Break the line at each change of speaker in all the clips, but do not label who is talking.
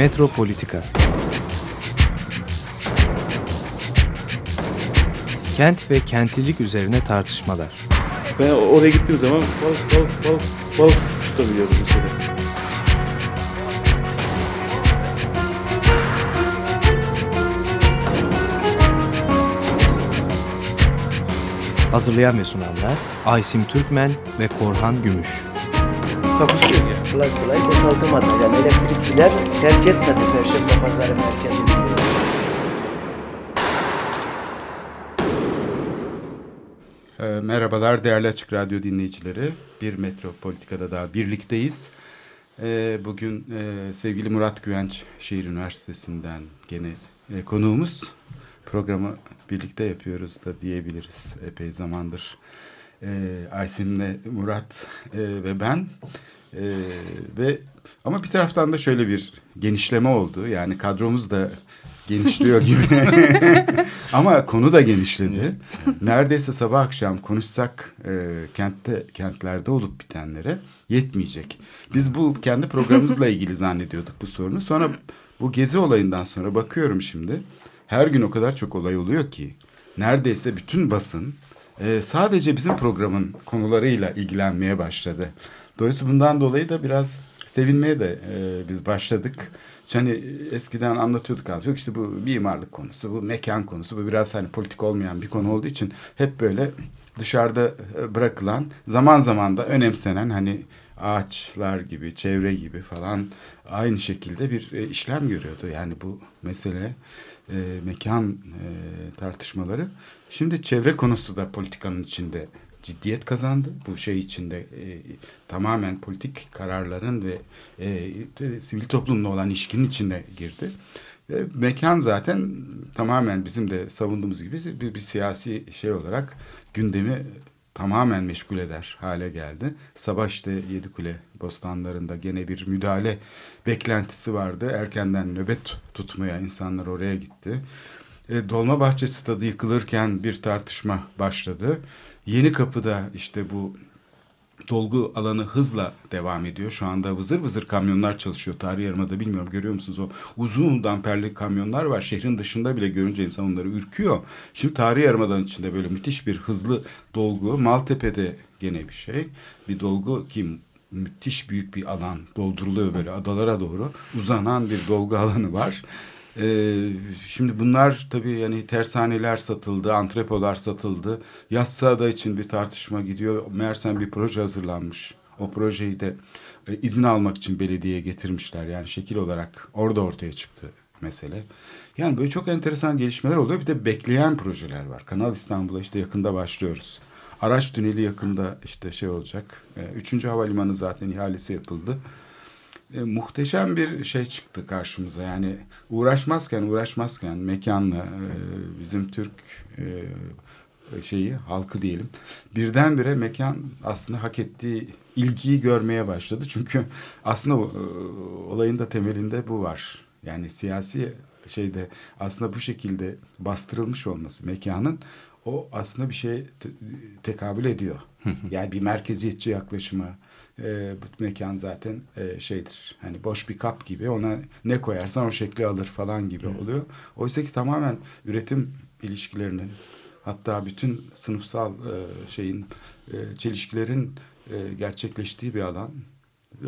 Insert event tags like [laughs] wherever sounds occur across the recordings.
Metropolitika Kent ve kentlilik üzerine tartışmalar.
Ben oraya gittiğim zaman balık balık balık balık tutabiliyorum mesela.
Hazırlayan ve sunanlar Aysim Türkmen ve Korhan Gümüş.
takusuyor ya. Kolay kolay boşaltamadı. Yani elektrikçiler terk etmedi Perşembe Pazarı merkezini.
E, merhabalar değerli Açık Radyo dinleyicileri. Bir Metropolitika'da daha birlikteyiz. E, bugün e, sevgili Murat Güvenç Şehir Üniversitesi'nden gene e, konuğumuz. Programı birlikte yapıyoruz da diyebiliriz epey zamandır. E, Aysim'le Murat e, ve ben. E, ve ama bir taraftan da şöyle bir genişleme oldu. Yani kadromuz da genişliyor gibi. [laughs] Ama konu da genişledi. Neredeyse sabah akşam konuşsak e, kentte kentlerde olup bitenlere yetmeyecek. Biz bu kendi programımızla ilgili zannediyorduk bu sorunu. Sonra bu gezi olayından sonra bakıyorum şimdi. Her gün o kadar çok olay oluyor ki neredeyse bütün basın e, sadece bizim programın konularıyla ilgilenmeye başladı. Dolayısıyla bundan dolayı da biraz sevinmeye de e, biz başladık. Hani eskiden anlatıyorduk anlatıyorduk işte bu mimarlık konusu, bu mekan konusu, bu biraz hani politik olmayan bir konu olduğu için hep böyle dışarıda e, bırakılan, zaman zaman da önemsenen hani ağaçlar gibi, çevre gibi falan aynı şekilde bir e, işlem görüyordu. Yani bu mesele e, mekan e, tartışmaları. Şimdi çevre konusu da politikanın içinde ciddiyet kazandı. Bu şey içinde e, tamamen politik kararların ve e, te, sivil toplumla olan ilişkinin içine girdi. E, mekan zaten tamamen bizim de savunduğumuz gibi bir, bir siyasi şey olarak gündemi tamamen meşgul eder hale geldi. Sabah işte Yedikule bostanlarında gene bir müdahale beklentisi vardı. Erkenden nöbet tutmaya insanlar oraya gitti. E, Dolmabahçe stadı yıkılırken bir tartışma başladı. Yeni Kapı'da işte bu dolgu alanı hızla devam ediyor. Şu anda vızır vızır kamyonlar çalışıyor. Tarih Yarımada bilmiyorum görüyor musunuz o uzun damperli kamyonlar var. Şehrin dışında bile görünce insan onları ürküyor. Şimdi Tarih Yarımada'nın içinde böyle müthiş bir hızlı dolgu. Maltepe'de gene bir şey. Bir dolgu ki müthiş büyük bir alan dolduruluyor böyle adalara doğru uzanan bir dolgu alanı var. Ee, şimdi bunlar tabii yani tersaneler satıldı, antrepolar satıldı. Yassıada için bir tartışma gidiyor. Meğersem bir proje hazırlanmış. O projeyi de e, izin almak için belediyeye getirmişler. Yani şekil olarak orada ortaya çıktı mesele. Yani böyle çok enteresan gelişmeler oluyor. Bir de bekleyen projeler var. Kanal İstanbul'a işte yakında başlıyoruz. Araç tüneli yakında işte şey olacak. E, üçüncü havalimanı zaten ihalesi yapıldı e, muhteşem bir şey çıktı karşımıza. Yani uğraşmazken uğraşmazken mekanla e, bizim Türk e, şeyi halkı diyelim birdenbire mekan aslında hak ettiği ilgiyi görmeye başladı. Çünkü aslında e, olayın da temelinde bu var. Yani siyasi şeyde aslında bu şekilde bastırılmış olması mekanın o aslında bir şey te tekabül ediyor. yani bir merkeziyetçi yaklaşımı, e, bu mekan zaten e, şeydir. Hani boş bir kap gibi ona ne koyarsan o şekli alır falan gibi evet. oluyor. Oysa ki tamamen üretim ilişkilerinin hatta bütün sınıfsal e, şeyin e, çelişkilerin e, gerçekleştiği bir alan.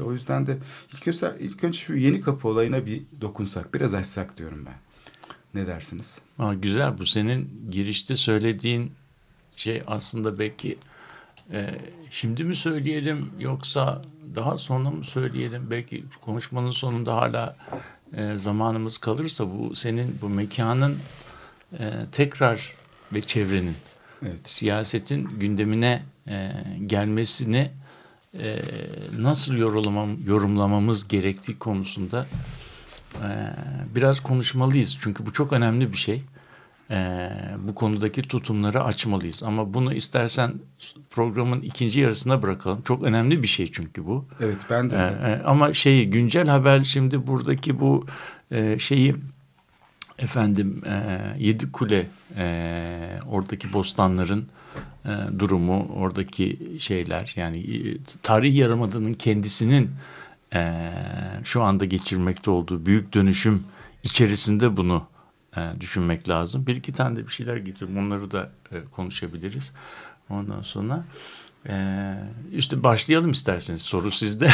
O yüzden de ilk önce, ilk önce şu yeni kapı olayına bir dokunsak, biraz açsak diyorum ben. Ne dersiniz?
Aa, güzel bu senin girişte söylediğin şey aslında belki e, şimdi mi söyleyelim yoksa daha sonra mı söyleyelim? Belki konuşmanın sonunda hala e, zamanımız kalırsa bu senin bu mekanın e, tekrar ve çevrenin evet. siyasetin gündemine e, gelmesini e, nasıl yorumlamam, yorumlamamız gerektiği konusunda e, biraz konuşmalıyız. Çünkü bu çok önemli bir şey e, bu konudaki tutumları açmalıyız. Ama bunu istersen programın ikinci yarısına bırakalım. Çok önemli bir şey çünkü bu.
Evet ben de.
E, ama şeyi güncel haber şimdi buradaki bu e, şeyi efendim e, Yedi Kule e, oradaki bostanların e, durumu oradaki şeyler yani e, tarih yarımadının kendisinin e, şu anda geçirmekte olduğu büyük dönüşüm içerisinde bunu e, düşünmek lazım. Bir iki tane de bir şeyler getirdim. Onları da e, konuşabiliriz. Ondan sonra e, işte başlayalım isterseniz. Soru sizde.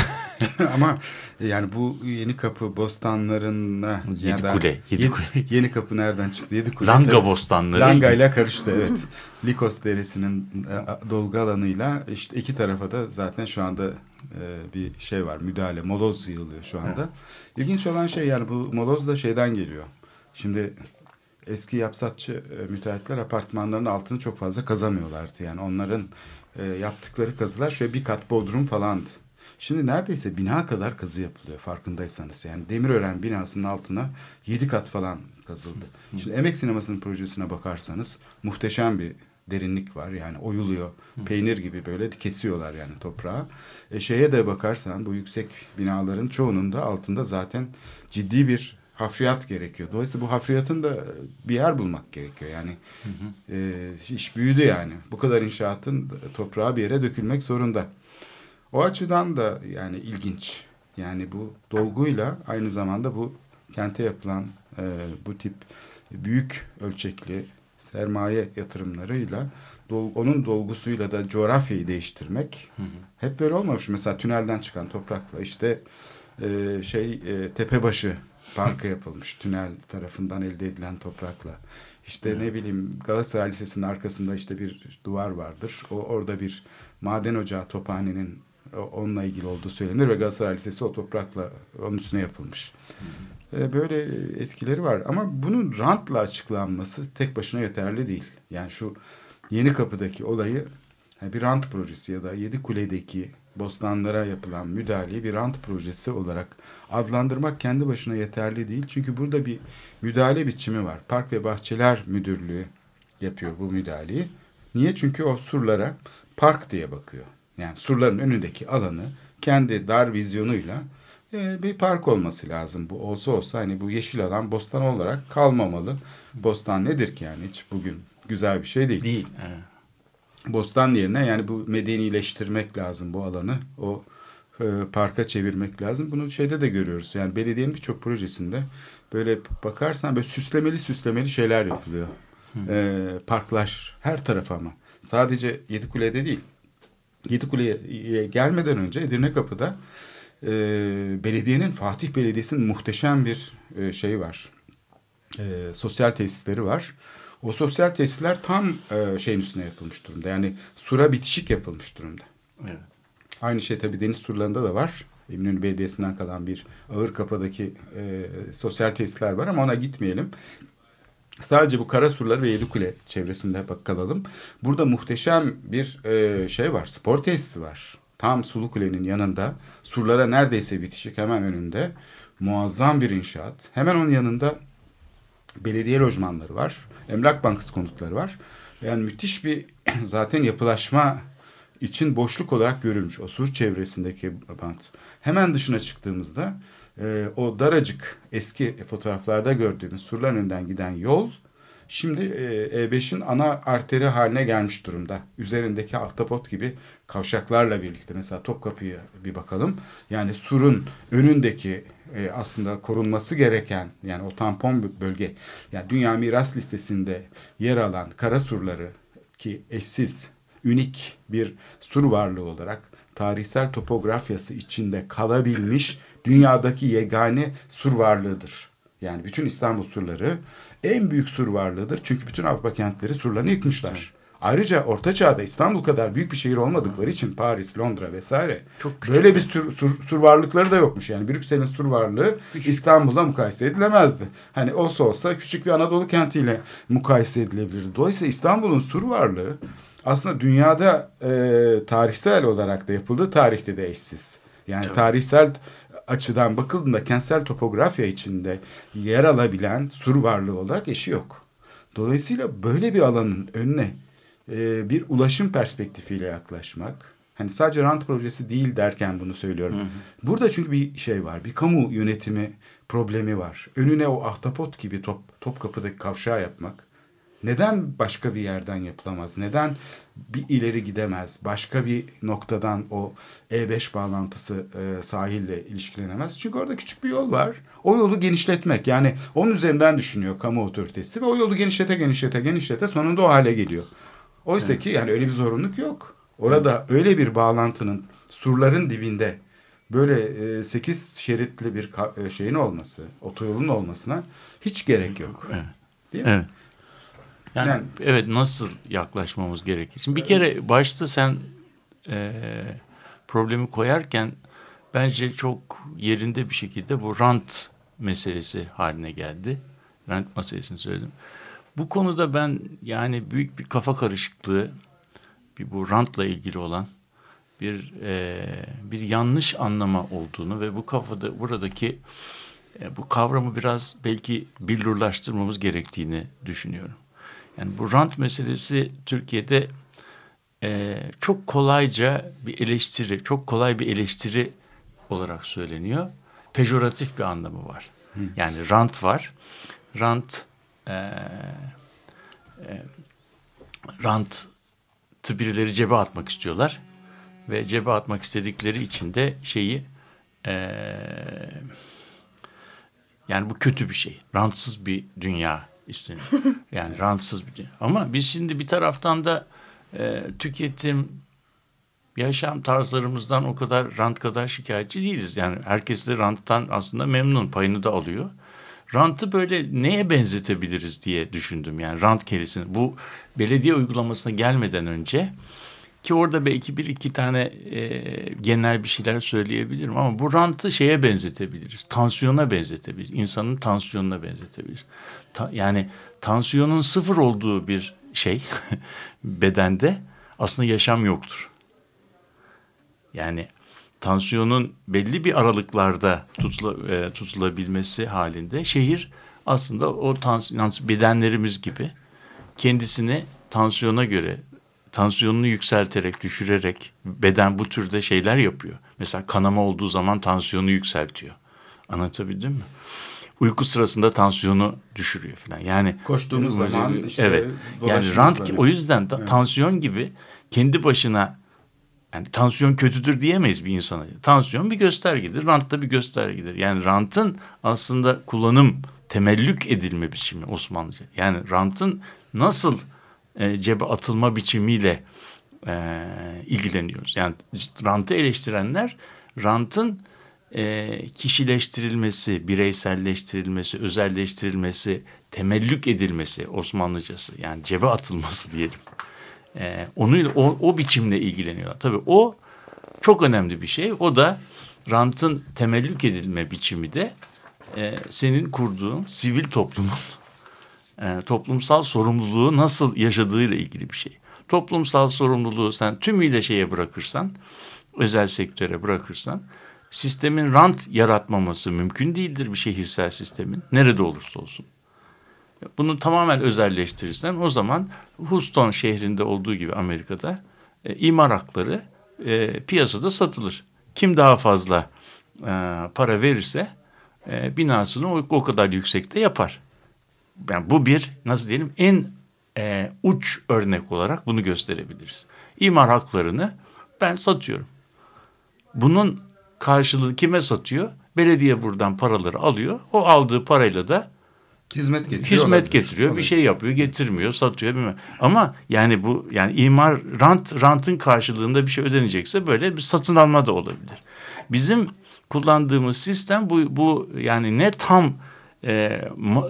[laughs]
Ama yani bu yeni kapı bostanlarına
Yedi
ya da-
kule, yedi
yedi,
kule. [laughs]
yeni kapı nereden çıktı? Yedi kule.
Langa
tabii.
bostanları.
Langa ile karıştı evet. [laughs] Likos deresinin e, dolgu alanıyla işte iki tarafa da zaten şu anda e, bir şey var. Müdahale, moloz yığılıyor şu anda. İlginç olan şey yani bu moloz da şeyden geliyor. Şimdi eski yapsatçı e, müteahhitler apartmanların altını çok fazla kazamıyorlardı. Yani onların e, yaptıkları kazılar şöyle bir kat bodrum falandı. Şimdi neredeyse bina kadar kazı yapılıyor farkındaysanız. Yani Demirören binasının altına yedi kat falan kazıldı. Şimdi Emek Sineması'nın projesine bakarsanız muhteşem bir derinlik var. Yani oyuluyor. Peynir gibi böyle kesiyorlar yani toprağı. E, şeye de bakarsan bu yüksek binaların çoğunun da altında zaten ciddi bir hafriyat gerekiyor. Dolayısıyla bu hafriyatın da bir yer bulmak gerekiyor. Yani e, iş büyüdü yani. Bu kadar inşaatın toprağa bir yere dökülmek zorunda. O açıdan da yani ilginç. Yani bu dolguyla aynı zamanda bu kente yapılan e, bu tip büyük ölçekli sermaye yatırımlarıyla dol- onun dolgusuyla da coğrafyayı değiştirmek hep böyle olmamış. Mesela tünelden çıkan toprakla işte e, şey e, Tepebaşı Parkı yapılmış tünel tarafından elde edilen toprakla. İşte ne bileyim Galatasaray Lisesi'nin arkasında işte bir duvar vardır. O orada bir maden ocağı tophanenin onunla ilgili olduğu söylenir ve Galatasaray Lisesi o toprakla onun üstüne yapılmış. E, Böyle etkileri var ama bunun rantla açıklanması tek başına yeterli değil. Yani şu Yeni Kapı'daki olayı bir rant projesi ya da Yedikule'deki bostanlara yapılan müdahaleyi bir rant projesi olarak adlandırmak kendi başına yeterli değil. Çünkü burada bir müdahale biçimi var. Park ve Bahçeler Müdürlüğü yapıyor bu müdahaleyi. Niye? Çünkü o surlara park diye bakıyor. Yani surların önündeki alanı kendi dar vizyonuyla e, bir park olması lazım. Bu olsa olsa hani bu yeşil alan bostan olarak kalmamalı. Bostan nedir ki yani hiç bugün güzel bir şey değil.
Değil. Evet.
Bostan yerine yani bu medenileştirmek lazım bu alanı. O e, parka çevirmek lazım. Bunu şeyde de görüyoruz. Yani belediyenin birçok projesinde böyle bakarsan böyle süslemeli süslemeli şeyler yapılıyor. E, parklar her taraf ama. Sadece Yedikule'de değil. Yedikule'ye gelmeden önce Edirne Kapı'da e, belediyenin Fatih Belediyesi'nin muhteşem bir e, şey var. E, sosyal tesisleri var. O sosyal tesisler tam e, şeyin üstüne yapılmış durumda. Yani sura bitişik yapılmış durumda.
Evet.
Aynı şey tabii deniz surlarında da var. Eminönü Belediyesi'nden kalan bir ağır kapadaki e, sosyal tesisler var ama ona gitmeyelim. Sadece bu kara surları ve Yedikule çevresinde bak kalalım. Burada muhteşem bir e, şey var. Spor tesisi var. Tam Sulu Kule'nin yanında. Surlara neredeyse bitişik hemen önünde. Muazzam bir inşaat. Hemen onun yanında belediye lojmanları var. Emlak Bankası konutları var. Yani müthiş bir [clears throat] zaten yapılaşma için boşluk olarak görülmüş o sur çevresindeki bant. Hemen dışına çıktığımızda e, o daracık eski fotoğraflarda gördüğümüz surların önünden giden yol şimdi e, E5'in ana arteri haline gelmiş durumda. Üzerindeki ahtapot gibi kavşaklarla birlikte mesela Topkapı'ya bir bakalım. Yani surun önündeki e, aslında korunması gereken yani o tampon bölge yani Dünya Miras Listesi'nde yer alan kara surları ki eşsiz, ünik bir sur varlığı olarak tarihsel topografyası içinde kalabilmiş dünyadaki yegane sur varlığıdır. Yani bütün İstanbul surları en büyük sur varlığıdır. Çünkü bütün Avrupa kentleri surlarını yıkmışlar. Ayrıca Orta Çağ'da İstanbul kadar büyük bir şehir olmadıkları için Paris, Londra vesaire böyle bir sur, sur, sur varlıkları da yokmuş. Yani Brüksel'in sur varlığı İstanbul'la mukayese edilemezdi. Hani olsa olsa küçük bir Anadolu kentiyle mukayese edilebilirdi. Dolayısıyla İstanbul'un sur varlığı aslında dünyada e, tarihsel olarak da yapıldığı tarihte de eşsiz. Yani tarihsel açıdan bakıldığında kentsel topografya içinde yer alabilen sur varlığı olarak eşi yok. Dolayısıyla böyle bir alanın önüne e, bir ulaşım perspektifiyle yaklaşmak, hani sadece rant projesi değil derken bunu söylüyorum. Burada çünkü bir şey var, bir kamu yönetimi problemi var. Önüne o ahtapot gibi top, Topkapı'daki kavşağı yapmak Neden başka bir yerden yapılamaz? Neden bir ileri gidemez? Başka bir noktadan o E5 bağlantısı e, sahille ilişkilenemez? Çünkü orada küçük bir yol var. O yolu genişletmek yani onun üzerinden düşünüyor kamu otoritesi ve o yolu genişlete genişlete genişlete sonunda o hale geliyor. Oysa evet. ki yani öyle bir zorunluluk yok. Orada öyle bir bağlantının surların dibinde böyle e, 8 şeritli bir e, şeyin olması, otoyolun olmasına hiç gerek yok.
Evet. Değil mi? Evet. Yani, yani evet nasıl yaklaşmamız gerekir? Şimdi bir kere başta sen e, problemi koyarken bence çok yerinde bir şekilde bu rant meselesi haline geldi. Rant meselesini söyledim. Bu konuda ben yani büyük bir kafa karışıklığı bir bu rantla ilgili olan bir e, bir yanlış anlama olduğunu ve bu kafada buradaki e, bu kavramı biraz belki billurlaştırmamız gerektiğini düşünüyorum. Yani bu rant meselesi Türkiye'de e, çok kolayca bir eleştiri, çok kolay bir eleştiri olarak söyleniyor. Pejoratif bir anlamı var. Hı. Yani rant var. Rant e, e, rant birileri cebe atmak istiyorlar ve cebe atmak istedikleri için de şeyi e, yani bu kötü bir şey. Rantsız bir dünya isteniyor. [laughs] Yani rantsız bir dünya. Ama biz şimdi bir taraftan da e, tüketim, yaşam tarzlarımızdan o kadar rant kadar şikayetçi değiliz. Yani herkes de ranttan aslında memnun, payını da alıyor. Rantı böyle neye benzetebiliriz diye düşündüm. Yani rant kelimesini. Bu belediye uygulamasına gelmeden önce ki orada belki bir iki tane e, genel bir şeyler söyleyebilirim ama bu rantı şeye benzetebiliriz. Tansiyona benzetebiliriz. İnsanın tansiyonuna benzetebiliriz. Ta, yani tansiyonun sıfır olduğu bir şey [laughs] bedende aslında yaşam yoktur. Yani tansiyonun belli bir aralıklarda tutula, e, tutulabilmesi halinde şehir aslında o tansiyon bedenlerimiz gibi kendisini tansiyona göre tansiyonunu yükselterek, düşürerek beden bu türde şeyler yapıyor. Mesela kanama olduğu zaman tansiyonu yükseltiyor. Anlatabildim mi? Uyku sırasında tansiyonu düşürüyor falan. Yani
koştuğumuz zaman işte
evet. Yani rant o yüzden evet. tansiyon gibi kendi başına yani tansiyon kötüdür diyemeyiz bir insana. Tansiyon bir göstergedir, rant da bir göstergedir. Yani rantın aslında kullanım, temellük edilme biçimi Osmanlıca. Yani rantın nasıl e, cebe atılma biçimiyle e, ilgileniyoruz. Yani rantı eleştirenler rantın e, kişileştirilmesi, bireyselleştirilmesi, özelleştirilmesi, temellük edilmesi Osmanlıcası yani cebe atılması diyelim. E, onu o, o biçimle ilgileniyorlar. Tabii o çok önemli bir şey. O da rantın temellük edilme biçimi de e, senin kurduğun sivil toplumun e, toplumsal sorumluluğu nasıl yaşadığıyla ilgili bir şey. Toplumsal sorumluluğu sen tümüyle şeye bırakırsan, özel sektöre bırakırsan, sistemin rant yaratmaması mümkün değildir bir şehirsel sistemin, nerede olursa olsun. Bunu tamamen özelleştirirsen o zaman Houston şehrinde olduğu gibi Amerika'da e, imar hakları e, piyasada satılır. Kim daha fazla e, para verirse e, binasını o, o kadar yüksekte yapar yani bu bir nasıl diyelim en e, uç örnek olarak bunu gösterebiliriz. İmar haklarını ben satıyorum. Bunun karşılığı kime satıyor? Belediye buradan paraları alıyor. O aldığı parayla da
hizmet getiriyor.
Hizmet olabilir. getiriyor. Olabilir. Bir şey yapıyor, getirmiyor, satıyor bilmem. Ama yani bu yani imar rant rantın karşılığında bir şey ödenecekse böyle bir satın alma da olabilir. Bizim kullandığımız sistem bu bu yani ne tam e,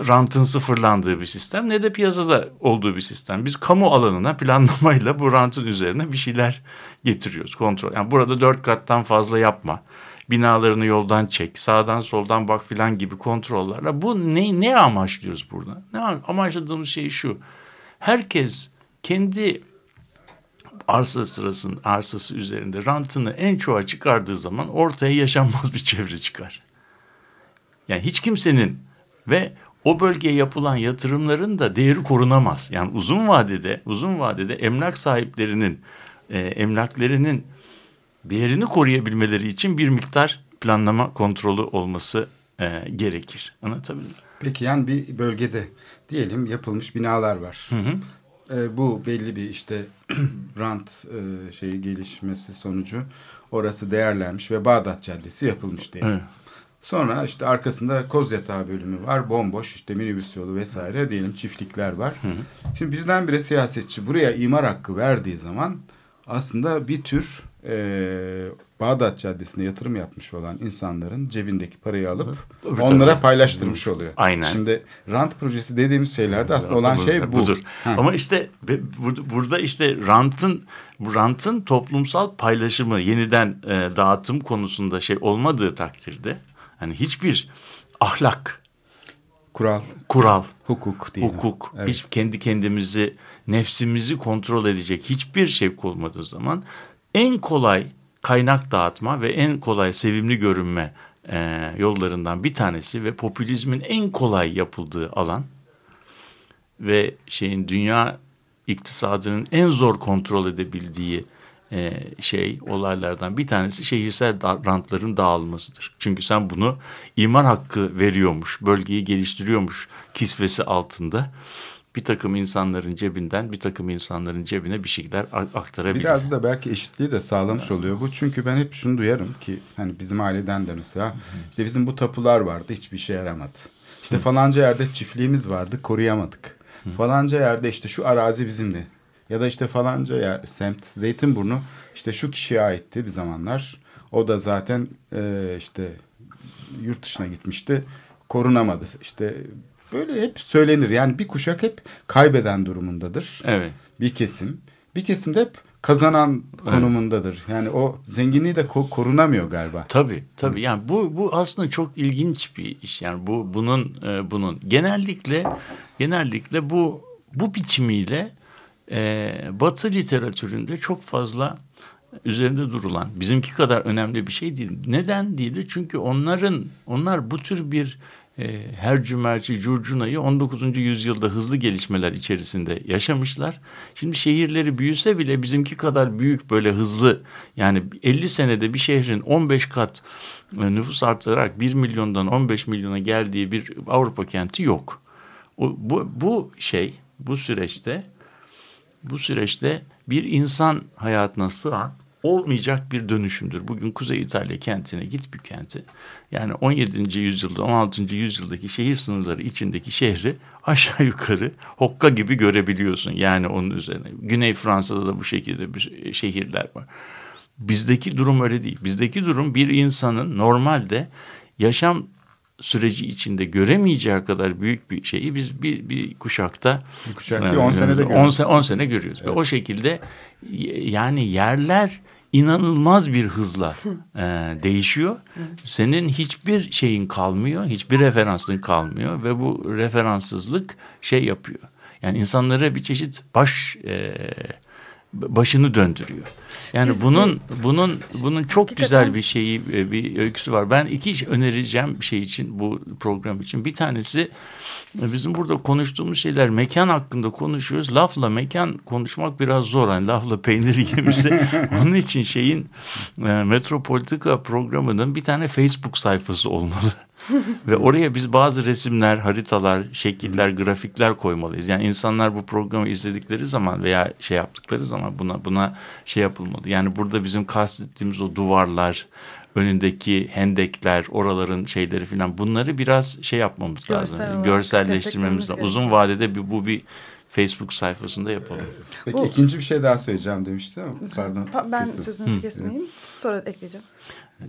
rantın sıfırlandığı bir sistem ne de piyasada olduğu bir sistem. Biz kamu alanına planlamayla bu rantın üzerine bir şeyler getiriyoruz. Kontrol. Yani burada dört kattan fazla yapma. Binalarını yoldan çek, sağdan soldan bak filan gibi kontrollerle. Bu ne, ne amaçlıyoruz burada? Ne amaçladığımız şey şu. Herkes kendi arsa sırasının arsası üzerinde rantını en çoğa çıkardığı zaman ortaya yaşanmaz bir çevre çıkar. Yani hiç kimsenin ve o bölgeye yapılan yatırımların da değeri korunamaz. Yani uzun vadede uzun vadede emlak sahiplerinin e, emlaklarının değerini koruyabilmeleri için bir miktar planlama kontrolü olması e, gerekir. Anlatabildim
Peki yani bir bölgede diyelim yapılmış binalar var. E, bu belli bir işte [clears throat] rant e, şeyi gelişmesi sonucu orası değerlenmiş ve Bağdat Caddesi yapılmış diyelim.
Evet.
Sonra işte arkasında koz yatağı bölümü var. Bomboş işte minibüs yolu vesaire diyelim çiftlikler var. Şimdi birdenbire siyasetçi buraya imar hakkı verdiği zaman aslında bir tür e, Bağdat Caddesi'ne yatırım yapmış olan insanların cebindeki parayı alıp
Tabii,
onlara
tabii.
paylaştırmış oluyor.
Aynen.
Şimdi rant projesi dediğimiz şeylerde aslında olan şey bu.
Budur.
Ha.
Ama işte burada işte rantın bu rantın toplumsal paylaşımı yeniden e, dağıtım konusunda şey olmadığı takdirde hani hiçbir ahlak,
Kural,
kural,
hukuk diyelim.
hukuk,
Evet.
hiç kendi kendimizi, nefsimizi kontrol edecek hiçbir şey olmadığı zaman en kolay kaynak dağıtma ve en kolay sevimli görünme e, yollarından bir tanesi ve popülizmin en kolay yapıldığı alan ve şeyin dünya iktisadının en zor kontrol edebildiği e, şey olaylardan bir tanesi şehirsel da- rantların dağılmasıdır. Çünkü sen bunu imar hakkı veriyormuş, bölgeyi geliştiriyormuş kisvesi altında bir takım insanların cebinden bir takım insanların cebine bir şeyler aktarabilir.
Biraz da belki eşitliği de sağlamış oluyor bu. Çünkü ben hep şunu duyarım ki hani bizim aileden de mesela işte bizim bu tapular vardı hiçbir işe yaramadı. İşte falanca yerde çiftliğimiz vardı koruyamadık. Falanca yerde işte şu arazi bizimdi. Ya da işte falanca yer semt Zeytinburnu işte şu kişiye aitti bir zamanlar. O da zaten e, işte yurt dışına gitmişti. Korunamadı. İşte böyle hep söylenir. Yani bir kuşak hep kaybeden durumundadır
Evet.
bir kesim. Bir kesim de hep kazanan konumundadır. Yani o zenginliği de ko- korunamıyor galiba.
Tabii tabii. Yani bu bu aslında çok ilginç bir iş. Yani bu bunun e, bunun genellikle genellikle bu bu biçimiyle e, Batı literatüründe çok fazla üzerinde durulan bizimki kadar önemli bir şey değil. Neden değil? Çünkü onların onlar bu tür bir e, her cümerci curcunayı 19. yüzyılda hızlı gelişmeler içerisinde yaşamışlar. Şimdi şehirleri büyüse bile bizimki kadar büyük böyle hızlı yani 50 senede bir şehrin 15 kat e, nüfus artarak 1 milyondan 15 milyona geldiği bir Avrupa kenti yok. Bu, bu şey bu süreçte bu süreçte bir insan hayatına sığan olmayacak bir dönüşümdür. Bugün Kuzey İtalya kentine git bir kenti. Yani 17. yüzyılda 16. yüzyıldaki şehir sınırları içindeki şehri aşağı yukarı hokka gibi görebiliyorsun. Yani onun üzerine. Güney Fransa'da da bu şekilde bir şehirler var. Bizdeki durum öyle değil. Bizdeki durum bir insanın normalde yaşam süreci içinde göremeyeceği kadar büyük bir şeyi biz bir, bir kuşakta
Bir kuşak değil, 10 senede
10
görüyoruz.
sene, 10 sene görüyoruz. Ve o şekilde yani yerler inanılmaz bir hızla [laughs] e, değişiyor. Senin hiçbir şeyin kalmıyor, hiçbir referansın kalmıyor ve bu referanssızlık şey yapıyor. Yani insanlara bir çeşit baş e, başını döndürüyor. Yani
Biz-
bunun bunun bunun çok
Hakikaten-
güzel bir şeyi e, bir öyküsü var. Ben iki iş önereceğim bir şey için bu program için. Bir tanesi e, bizim burada konuştuğumuz şeyler mekan hakkında konuşuyoruz. Lafla mekan konuşmak biraz zor. Yani lafla peyniri [laughs] gemisi. Onun için şeyin e, Metropolitika programının bir tane Facebook sayfası olmalı. Ve oraya biz bazı resimler, haritalar, şekiller, grafikler koymalıyız. Yani insanlar bu programı izledikleri zaman veya şey yaptıkları zaman buna buna şey yapılmalı. Yani burada bizim kastettiğimiz o duvarlar, önündeki hendekler, oraların şeyleri falan bunları biraz şey yapmamız
Görsel
lazım.
olarak
Görselleştirmemiz lazım. Uzun vadede bir, bu bir Facebook sayfasında yapalım.
Peki
Bu-
ikinci bir şey daha söyleyeceğim demişti pardon.
Pa- Ben
kestim.
sözünüzü kesmeyeyim. Sonra ekleyeceğim.
Ee,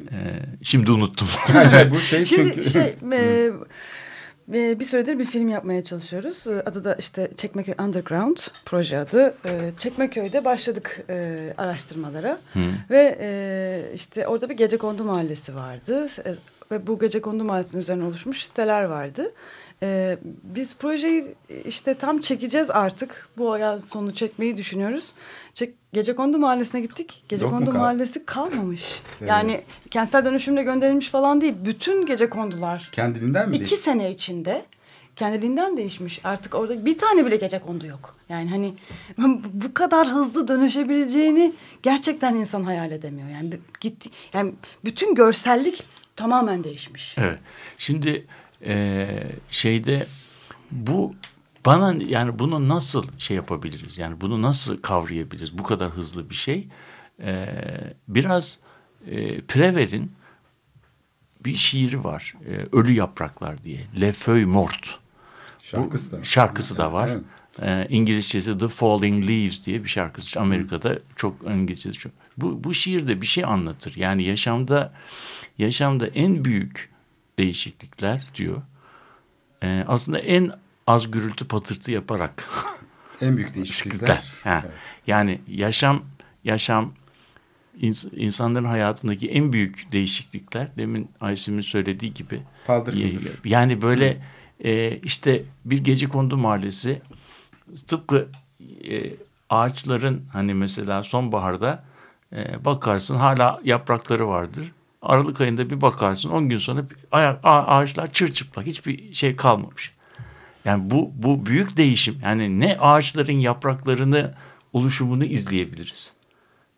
şimdi unuttum. [laughs]
Hayır, bu şey
Şimdi
çünkü
şey [laughs] e, bir süredir bir film yapmaya çalışıyoruz. E, Adı da işte Çekmeköy Underground proje adı. E, Çekmeköy'de başladık e, araştırmalara ve e, işte orada bir gecekondu mahallesi vardı E, ve bu gecekondu mahallesinin üzerine oluşmuş siteler vardı. E, biz projeyi işte tam çekeceğiz artık. Bu yaz sonu çekmeyi düşünüyoruz. Çek, Gecekondu mahallesine gittik. Gecekondu
kal-
mahallesi kalmamış.
Evet.
Yani kentsel dönüşümle gönderilmiş falan değil. Bütün gece kondular
kendiliğinden mi?
iki
değil?
sene içinde kendiliğinden değişmiş. Artık orada bir tane bile gece kondu yok. Yani hani [laughs] bu kadar hızlı dönüşebileceğini gerçekten insan hayal edemiyor. Yani gitti yani bütün görsellik tamamen değişmiş.
Evet. Şimdi e, şeyde bu bana yani bunu nasıl şey yapabiliriz? Yani bunu nasıl kavrayabiliriz? Bu kadar hızlı bir şey. E, biraz e, Prever'in bir şiiri var. E, Ölü Yapraklar diye. Le Feuille Morte.
Şarkısı da.
Şarkısı da var.
Evet.
E, İngilizcesi The Falling Leaves diye bir şarkısı. Amerika'da çok İngilizcesi çok. Bu, bu şiirde bir şey anlatır. Yani yaşamda yaşamda en büyük değişiklikler diyor. E, aslında en az gürültü patırtı yaparak [laughs]
En büyük değişiklikler.
Ha.
Evet.
Yani yaşam yaşam ins- insanların hayatındaki en büyük değişiklikler demin Aysim'in söylediği gibi
Paldır küldür.
yani böyle e, işte bir gece kondu mahallesi tıpkı e, ağaçların hani mesela sonbaharda e, bakarsın hala yaprakları vardır. Aralık ayında bir bakarsın 10 gün sonra ayak, ağaçlar çırçıplak hiçbir şey kalmamış. Yani bu bu büyük değişim. Yani ne ağaçların yapraklarını oluşumunu izleyebiliriz.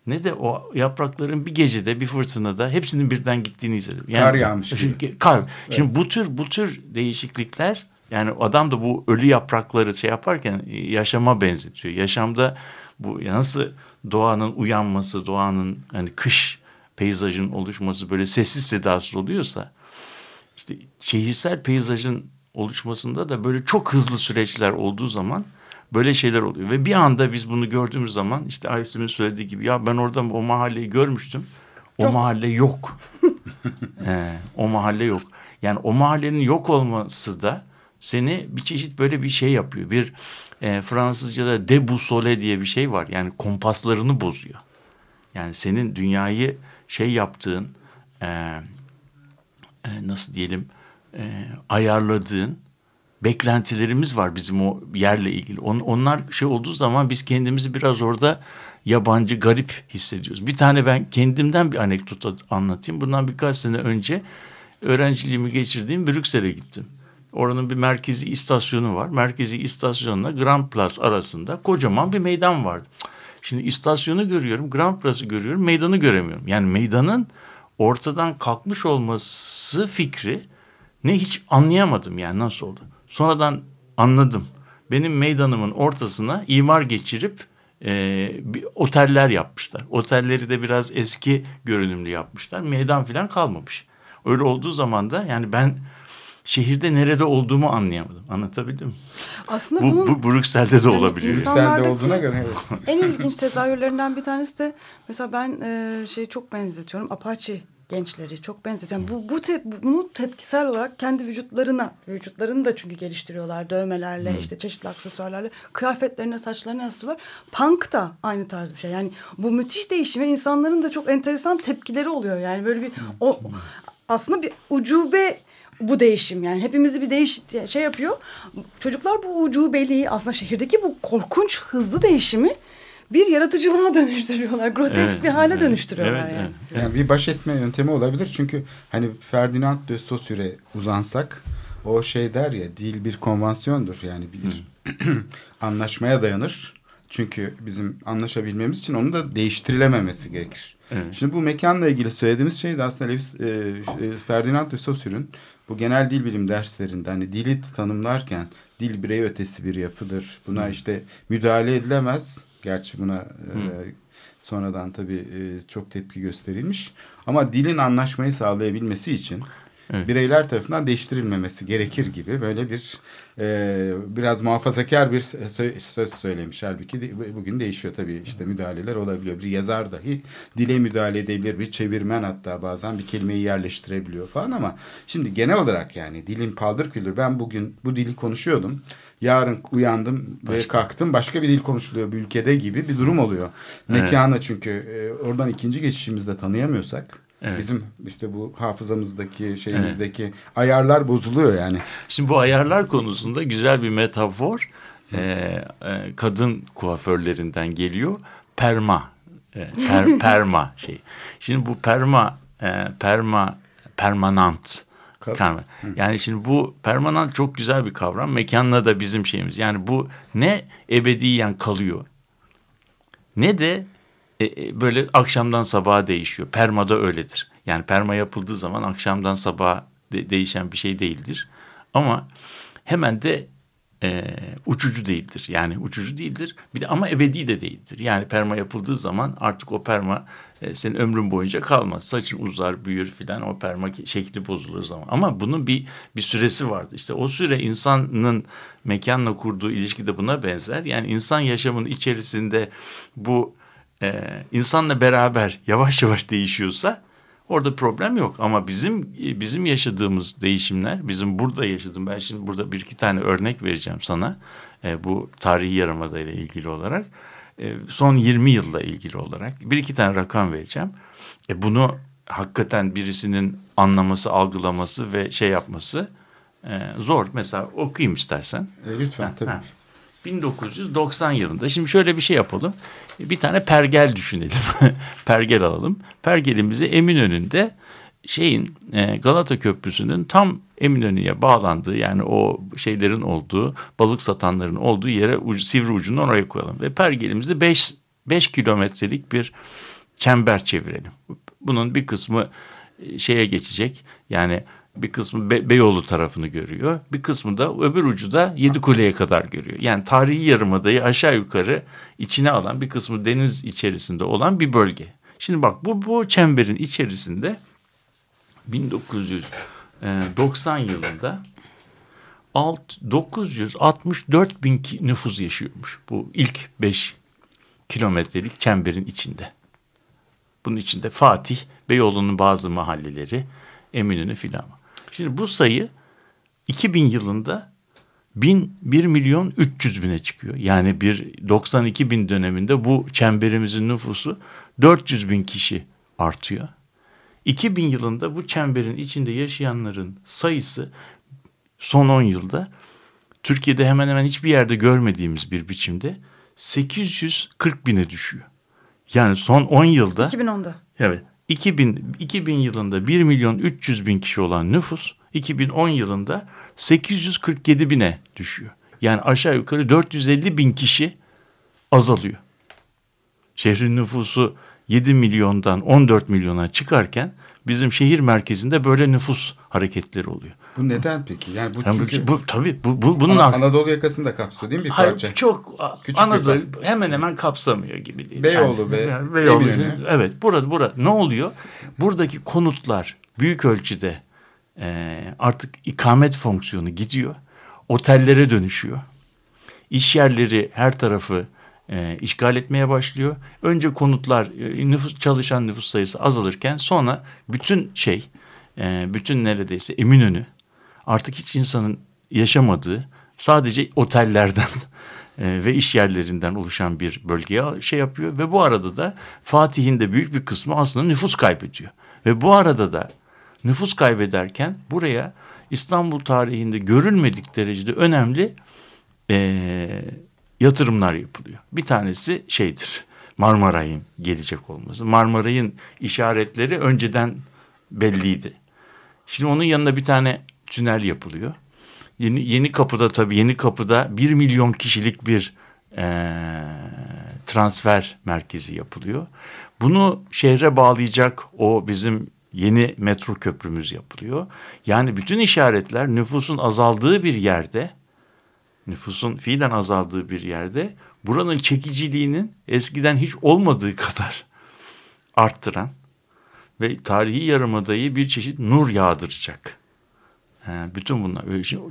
Ne de o yaprakların bir gecede bir fırtınada hepsinin birden gittiğini izledim. Yani,
Kar yağmış.
Şimdi, kar. Şimdi bu tür bu tür değişiklikler yani adam da bu ölü yaprakları şey yaparken yaşama benzetiyor. Yaşamda bu nasıl doğanın uyanması, doğanın hani kış peyzajın oluşması böyle sessiz sedasız oluyorsa işte şehirsel peyzajın oluşmasında da böyle çok hızlı süreçler olduğu zaman böyle şeyler oluyor. Ve bir anda biz bunu gördüğümüz zaman işte Aysim'in söylediği gibi ya ben orada o mahalleyi görmüştüm. O
Yok.
mahalle yok. [laughs] Ee, o mahalle yok. Yani o mahallenin yok olması da seni bir çeşit böyle bir şey yapıyor. Bir e, Fransızca'da debusole diye bir şey var. Yani kompaslarını bozuyor. Yani senin dünyayı şey yaptığın e, e, nasıl diyelim e, ayarladığın beklentilerimiz var bizim o yerle ilgili. On, onlar şey olduğu zaman biz kendimizi biraz orada yabancı, garip hissediyoruz. Bir tane ben kendimden bir anekdot anlatayım. Bundan birkaç sene önce öğrenciliğimi geçirdiğim Brüksel'e gittim. Oranın bir merkezi istasyonu var. Merkezi istasyonla Grand Place arasında kocaman bir meydan vardı. Şimdi istasyonu görüyorum, Grand Place'ı görüyorum, meydanı göremiyorum. Yani meydanın ortadan kalkmış olması fikri ne hiç anlayamadım yani nasıl oldu. Sonradan anladım. Benim meydanımın ortasına imar geçirip e, bir oteller yapmışlar. Otelleri de biraz eski görünümlü yapmışlar. Meydan falan kalmamış. Öyle olduğu zaman da yani ben şehirde nerede olduğumu anlayamadım. Anlatabildim mi?
Aslında
Bu,
bunun
bu Brüksel'de de
Yani
olabiliyor.
insan-
Brüksel'de olduğuna göre evet.
en ilginç tezahürlerinden bir tanesi de mesela ben e, şey çok benzetiyorum Apache gençleri çok benzetiyorum. Yani bu, bu te, bunu tepkisel olarak kendi vücutlarına, vücutlarını da çünkü geliştiriyorlar dövmelerle, işte çeşitli aksesuarlarla, kıyafetlerine, saçlarına yansıtıyorlar. Punk da aynı tarz bir şey. Yani bu müthiş değişime insanların da çok enteresan tepkileri oluyor. Yani böyle bir o aslında bir ucube bu değişim yani hepimizi bir değiş şey yapıyor. Çocuklar bu ucubeliği aslında şehirdeki bu korkunç hızlı değişimi bir yaratıcılığa [laughs] dönüştürüyorlar. Grotesk
Evet,
bir hale
evet,
dönüştürüyorlar
evet,
yani.
evet.
Yani bir baş etme yöntemi olabilir. Çünkü hani Ferdinand de Saussure'e uzansak o şey der ya dil bir konvansiyondur. Yani bir [clears throat] anlaşmaya dayanır. Çünkü bizim anlaşabilmemiz için onun da değiştirilememesi gerekir.
Evet.
Şimdi bu mekanla ilgili söylediğimiz şey de aslında Lewis, e, e, Ferdinand de Saussure'ün bu genel dil bilim derslerinde hani dili tanımlarken dil birey ötesi bir yapıdır. Buna işte müdahale edilemez. Gerçi buna e, sonradan tabii e, çok tepki gösterilmiş. Ama dilin anlaşmayı sağlayabilmesi için
Evet.
bireyler tarafından değiştirilmemesi gerekir gibi böyle bir e, biraz muhafazakar bir sö- söz söylemiş. Halbuki bugün değişiyor tabii işte müdahaleler olabiliyor. Bir yazar dahi dile müdahale edebilir. Bir çevirmen hatta bazen bir kelimeyi yerleştirebiliyor falan ama şimdi genel olarak yani dilin paldır küldür. Ben bugün bu dili konuşuyordum. Yarın uyandım ve kalktım başka bir dil konuşuluyor bir ülkede gibi bir durum oluyor. Mekana çünkü e, oradan ikinci geçişimizde tanıyamıyorsak
Evet.
Bizim işte bu hafızamızdaki şeyimizdeki ayarlar bozuluyor yani.
Şimdi bu ayarlar konusunda güzel bir metafor e, e, kadın kuaförlerinden geliyor. Perma. E, per- [laughs] perma şey. Şimdi bu perma e, perma permanent.
Kal-
kavram. Yani şimdi bu permanent çok güzel bir kavram. Mekanla da bizim şeyimiz. Yani bu ne ebediyen kalıyor ne de e, e, böyle akşamdan sabaha değişiyor. Permada öyledir. Yani perma yapıldığı zaman akşamdan sabaha de- değişen bir şey değildir. Ama hemen de e, uçucu değildir. Yani uçucu değildir. Bir de ama ebedi de değildir. Yani perma yapıldığı zaman artık o perma e, senin ömrün boyunca kalmaz. Saçın uzar, büyür filan o perma şekli bozulur zaman. Ama bunun bir bir süresi vardı. İşte o süre insanın mekanla kurduğu ilişki de buna benzer. Yani insan yaşamının içerisinde bu e, insanla beraber yavaş yavaş değişiyorsa Orada problem yok ama bizim bizim yaşadığımız değişimler, bizim burada yaşadığım ben şimdi burada bir iki tane örnek vereceğim sana e, bu tarihi yarımada ile ilgili olarak. E, son 20 yılla ilgili olarak bir iki tane rakam vereceğim. E, bunu hakikaten birisinin anlaması, algılaması ve şey yapması e, zor. Mesela okuyayım istersen.
E, lütfen tabii. Ha.
1990 yılında. Şimdi şöyle bir şey yapalım. Bir tane pergel düşünelim. [laughs] pergel alalım. Pergelimizi Eminönü'nde şeyin e, Galata Köprüsü'nün tam Eminönü'ye bağlandığı yani o şeylerin olduğu balık satanların olduğu yere ucu, sivri ucunu oraya koyalım. Ve pergelimizi 5 5 kilometrelik bir çember çevirelim. Bunun bir kısmı e, şeye geçecek yani bir kısmı Be Beyoğlu tarafını görüyor. Bir kısmı da öbür ucu da Yedikule'ye kadar görüyor. Yani tarihi yarımadayı aşağı yukarı içine alan bir kısmı deniz içerisinde olan bir bölge. Şimdi bak bu, bu çemberin içerisinde 1990 yılında 964 bin nüfus yaşıyormuş. Bu ilk 5 kilometrelik çemberin içinde. Bunun içinde Fatih, Beyoğlu'nun bazı mahalleleri, Eminönü filan. Şimdi bu sayı 2000 yılında 1000, 1 milyon 300 bine çıkıyor. Yani bir 92 bin döneminde bu çemberimizin nüfusu 400 bin kişi artıyor. 2000 yılında bu çemberin içinde yaşayanların sayısı son 10 yılda Türkiye'de hemen hemen hiçbir yerde görmediğimiz bir biçimde 840 bine düşüyor. Yani son 10 yılda
2010'da.
Evet. 2000, 2000 yılında 1 milyon 300 bin kişi olan nüfus 2010 yılında 847 bine düşüyor. Yani aşağı yukarı 450 bin kişi azalıyor. Şehrin nüfusu 7 milyondan 14 milyona çıkarken bizim şehir merkezinde böyle nüfus hareketleri oluyor.
Bu neden peki? Yani bu
yani çünkü bu, tabii bu, bu bunun
An Anadolu yakasını da kapsıyor değil mi bir
hayır,
parça?
Çok Küçük Anadolu bir hemen hemen kapsamıyor gibi değil.
Beyoğlu yani, ve yani Beyoğlu.
Evet, burada burada ne oluyor? Buradaki konutlar büyük ölçüde e, artık ikamet fonksiyonu gidiyor. Otellere dönüşüyor. İş yerleri her tarafı e, işgal etmeye başlıyor. Önce konutlar e, nüfus çalışan nüfus sayısı azalırken sonra bütün şey e, bütün neredeyse Eminönü artık hiç insanın yaşamadığı sadece otellerden [laughs] e, ve iş yerlerinden oluşan bir bölgeye şey yapıyor ve bu arada da Fatih'in de büyük bir kısmı aslında nüfus kaybediyor. Ve bu arada da nüfus kaybederken buraya İstanbul tarihinde görülmedik derecede önemli e, yatırımlar yapılıyor. Bir tanesi şeydir Marmaray'ın gelecek olması. Marmaray'ın işaretleri önceden belliydi. Şimdi onun yanında bir tane tünel yapılıyor. Yeni, yeni kapıda tabii yeni kapıda bir milyon kişilik bir e, transfer merkezi yapılıyor. Bunu şehre bağlayacak o bizim yeni metro köprümüz yapılıyor. Yani bütün işaretler nüfusun azaldığı bir yerde, nüfusun fiilen azaldığı bir yerde buranın çekiciliğinin eskiden hiç olmadığı kadar arttıran ve tarihi yarımadayı bir çeşit nur yağdıracak. Bütün bunlar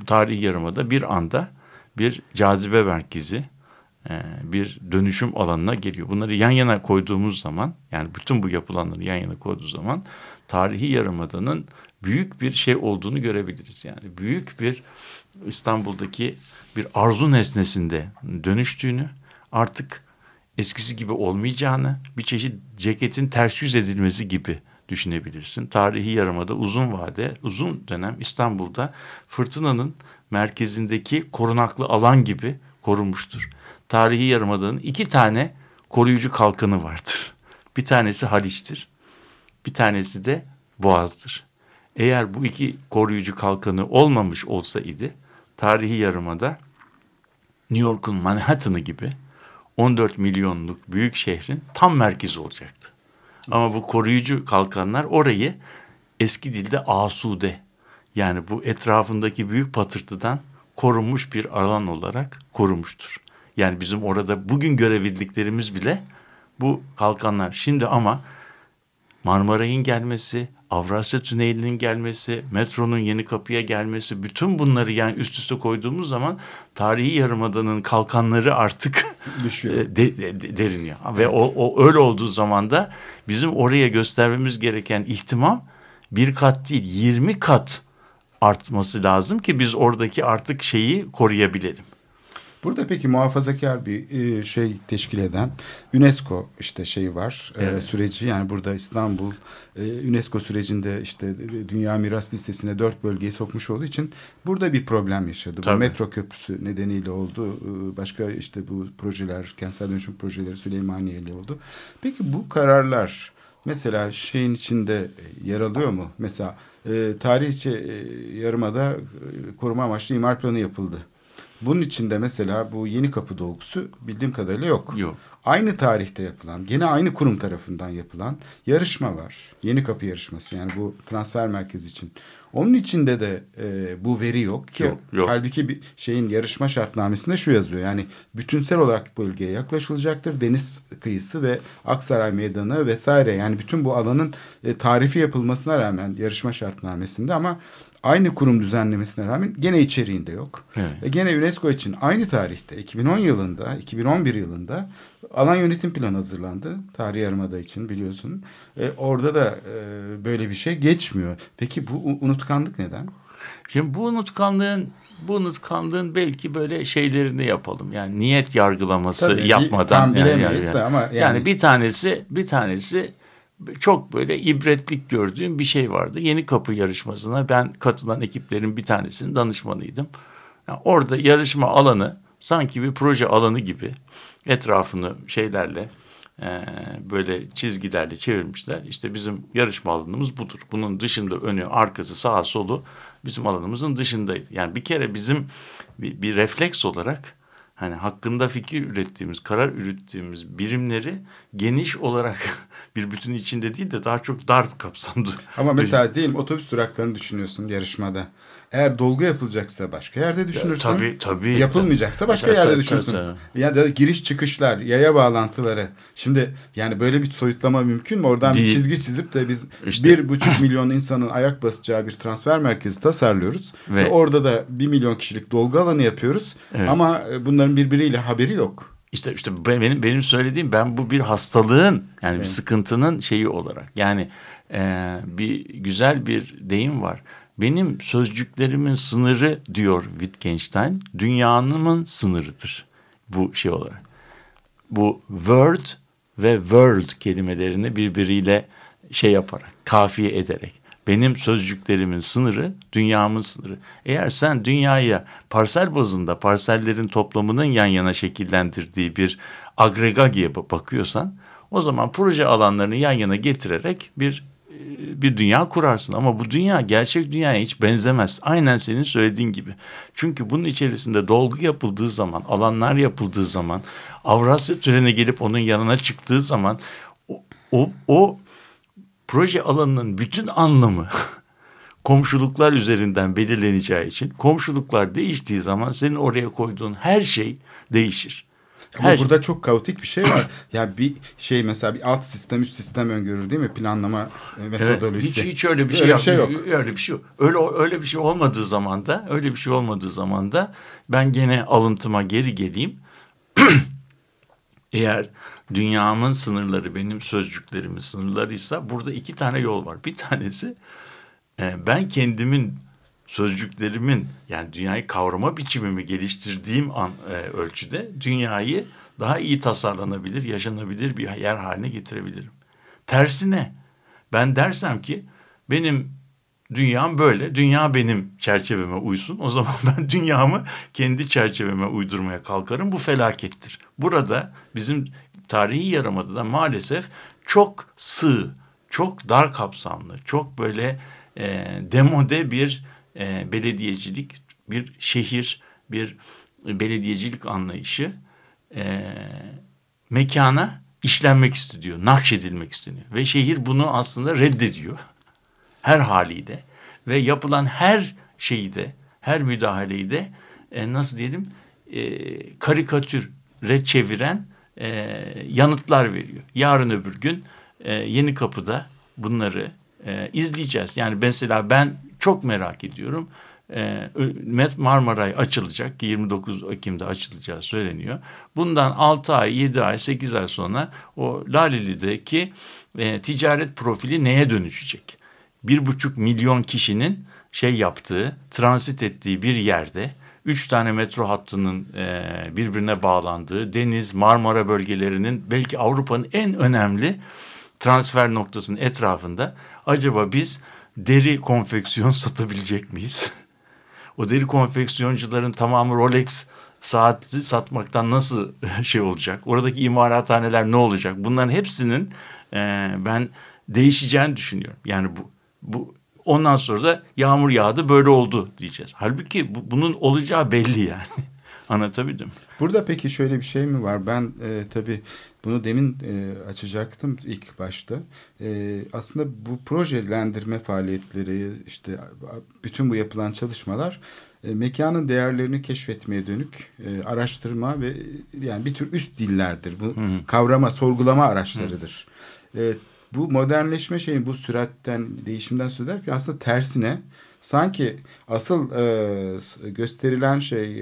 tarihi yarımada bir anda bir cazibe merkezi, e, bir dönüşüm alanına geliyor. Bunları yan yana koyduğumuz zaman yani bütün bu yapılanları yan yana koyduğumuz zaman tarihi yarımadanın büyük bir şey olduğunu görebiliriz. Yani büyük bir İstanbul'daki bir arzu nesnesinde dönüştüğünü artık eskisi gibi olmayacağını bir çeşit ceketin ters yüz edilmesi gibi düşünebilirsin. Tarihi yarımada uzun vade, uzun dönem İstanbul'da fırtınanın merkezindeki korunaklı alan gibi korunmuştur. Tarihi yarımadanın iki tane koruyucu kalkanı vardır. Bir tanesi Haliç'tir. Bir tanesi de Boğaz'dır. Eğer bu iki koruyucu kalkanı olmamış olsa idi, tarihi yarımada New York'un Manhattan'ı gibi 14 milyonluk büyük şehrin tam merkezi olacaktı. Ama bu koruyucu kalkanlar orayı eski dilde asude Yani bu etrafındaki büyük patırtıdan korunmuş bir alan olarak korumuştur. Yani bizim orada bugün görebildiklerimiz bile bu kalkanlar. Şimdi ama Marmaray'ın gelmesi, Avrasya Tüneli'nin gelmesi, metronun yeni kapıya gelmesi, bütün bunları yani üst üste koyduğumuz zaman tarihi yarımadanın kalkanları artık [laughs]
Düşüyor.
de, de, de, deriniyor. Ve o, o öyle olduğu zaman da bizim oraya göstermemiz gereken ihtimam bir kat değil 20 kat artması lazım ki biz oradaki artık şeyi koruyabilelim.
Burada peki muhafazakar bir e, şey teşkil eden UNESCO işte şeyi var e,
Evet.
süreci yani burada İstanbul e, UNESCO sürecinde işte Dünya Miras Listesi'ne dört bölgeyi sokmuş olduğu için burada bir problem yaşadı.
Tabii.
Bu metro köprüsü nedeniyle oldu. Başka işte bu projeler, kentsel dönüşüm projeleri Süleymaniye ile oldu. Peki bu kararlar mesela şeyin içinde yer alıyor mu? Mesela e, tarihçe e, yarımada e, koruma amaçlı imar planı yapıldı. Bunun içinde mesela bu yeni kapı dolgusu bildiğim kadarıyla yok.
Yok.
Aynı tarihte yapılan, gene aynı kurum tarafından yapılan yarışma var. Yeni kapı yarışması yani bu transfer merkezi için. Onun içinde de e, bu veri yok ki.
Yok, yok.
Halbuki bir şeyin yarışma şartnamesinde şu yazıyor. Yani bütünsel olarak bölgeye yaklaşılacaktır. Deniz kıyısı ve Aksaray Meydanı vesaire. Yani bütün bu alanın e, tarifi yapılmasına rağmen yarışma şartnamesinde ama aynı kurum düzenlemesine rağmen gene içeriğinde yok.
Evet.
E gene UNESCO için aynı tarihte 2010 yılında 2011 yılında alan yönetim planı hazırlandı. Tarih Yarımada için biliyorsun. E, orada da e, böyle bir şey geçmiyor. Peki bu unutkanlık neden?
Şimdi bu unutkanlığın bu unutkanlığın belki böyle şeylerini yapalım. Yani niyet yargılaması
Tabii,
yapmadan.
tam
yani,
bilemeyiz
yani,
de ama
yani,
yani-
bir tanesi bir tanesi çok böyle ibretlik gördüğüm bir şey vardı. Yeni kapı yarışmasına ben katılan ekiplerin bir tanesinin danışmanıydım. Yani orada yarışma alanı sanki bir proje alanı gibi etrafını şeylerle e, böyle çizgilerle çevirmişler. İşte bizim yarışma alanımız budur. Bunun dışında önü, arkası, sağa, solu bizim alanımızın dışındaydı. Yani bir kere bizim bir, bir refleks olarak hani hakkında fikir ürettiğimiz, karar ürettiğimiz birimleri geniş olarak [laughs] bir bütün içinde değil de daha çok dar kapsamlı.
Ama [laughs] mesela diyelim otobüs duraklarını düşünüyorsun yarışmada. Eğer dolgu yapılacaksa başka yerde düşünürsün.
tabii, tabii.
Yapılmayacaksa başka
Tabii,
yerde
tabii,
düşünürsün.
tabii,
Ya da giriş çıkışlar, yaya bağlantıları. Şimdi yani böyle bir soyutlama mümkün mü? Oradan bir
Değil.
çizgi çizip de biz
İşte-
bir buçuk milyon insanın ayak basacağı bir transfer merkezi tasarlıyoruz. Ve,
Ve-
orada da bir milyon kişilik dolgu alanı yapıyoruz.
Evet.
Ama e, bunların birbiriyle haberi yok.
İşte işte benim benim söylediğim ben bu bir hastalığın yani bir
Evet.
sıkıntının şeyi olarak yani e, bir güzel bir deyim var. Benim sözcüklerimin sınırı diyor Wittgenstein dünyanın sınırıdır bu şey olarak. Bu word ve world kelimelerini birbiriyle şey yaparak kafiye ederek benim sözcüklerimin sınırı dünyamın sınırı. Eğer sen dünyaya parsel bazında parsellerin toplamının yan yana şekillendirdiği bir agregagiye bakıyorsan o zaman proje alanlarını yan yana getirerek bir bir dünya kurarsın ama bu dünya gerçek dünyaya hiç benzemez. Aynen senin söylediğin gibi. Çünkü bunun içerisinde dolgu yapıldığı zaman, alanlar yapıldığı zaman, Avrasya treni gelip onun yanına çıktığı zaman o, o, o proje alanının bütün anlamı [laughs] komşuluklar üzerinden belirleneceği için komşuluklar değiştiği zaman senin oraya koyduğun her şey değişir.
Ama
Her şey.
burada çok kaotik bir şey var. [clears throat] ya bir şey mesela bir alt sistem üst sistem öngörür değil mi? Planlama e,
Evet,
metodolojisi.
hiç, hiç öyle bir şey,
Öyle
yok.
bir şey yok.
Öyle bir şey yok. Öyle öyle bir şey olmadığı zaman da öyle bir şey olmadığı zaman da ben gene alıntıma geri geleyim. [clears throat] Eğer dünyamın sınırları benim sözcüklerimin sınırlarıysa burada iki tane yol var. Bir tanesi e, ben kendimin sözcüklerimin yani dünyayı kavrama biçimimi geliştirdiğim an e, ölçüde dünyayı daha iyi tasarlanabilir, yaşanabilir bir yer haline getirebilirim. Tersine ben dersem ki benim dünyam böyle, dünya benim çerçeveme uysun. O zaman [laughs] ben dünyamı kendi çerçeveme uydurmaya kalkarım. Bu felakettir. Burada bizim tarihi yaramada da maalesef çok sığ, çok dar kapsamlı, çok böyle e, demode bir e, belediyecilik, bir şehir, bir belediyecilik anlayışı e, mekana işlenmek isteniyor, nakşedilmek isteniyor. Ve şehir bunu aslında reddediyor [laughs] her haliyle. ve yapılan her şeyi de her müdahaleyi de e, nasıl diyelim e, karikatüre çeviren e, yanıtlar veriyor. Yarın öbür gün e, Yeni Kapı'da bunları e, izleyeceğiz. Yani mesela ben çok merak ediyorum. E, Marmaray açılacak ki 29 Ekim'de açılacağı söyleniyor. Bundan 6 ay, 7 ay, 8 ay sonra o Laleli'deki e, ticaret profili neye dönüşecek? Bir buçuk milyon kişinin şey yaptığı, transit ettiği bir yerde üç tane metro hattının e, birbirine bağlandığı deniz Marmara bölgelerinin belki Avrupa'nın en önemli transfer noktasının etrafında acaba biz deri konfeksiyon [laughs] satabilecek miyiz? o deri konfeksiyoncuların tamamı Rolex saati satmaktan nasıl [laughs] şey olacak? Oradaki imalathaneler ne olacak? Bunların hepsinin e, ben değişeceğini düşünüyorum. Yani bu, bu ondan sonra da yağmur yağdı böyle oldu diyeceğiz. Halbuki bu, bunun olacağı belli yani. [laughs] Anlatabildim.
Burada peki şöyle bir şey mi var? Ben e, tabii bunu demin e, açacaktım ilk başta. E, aslında bu projelendirme faaliyetleri, işte bütün bu yapılan çalışmalar e, mekanın değerlerini keşfetmeye dönük e, araştırma ve yani bir tür üst dillerdir. Bu hı hı. kavrama, sorgulama araçlarıdır. Hı. E, bu modernleşme şeyin bu süratten, değişimden söz ederken aslında tersine sanki asıl e, gösterilen şey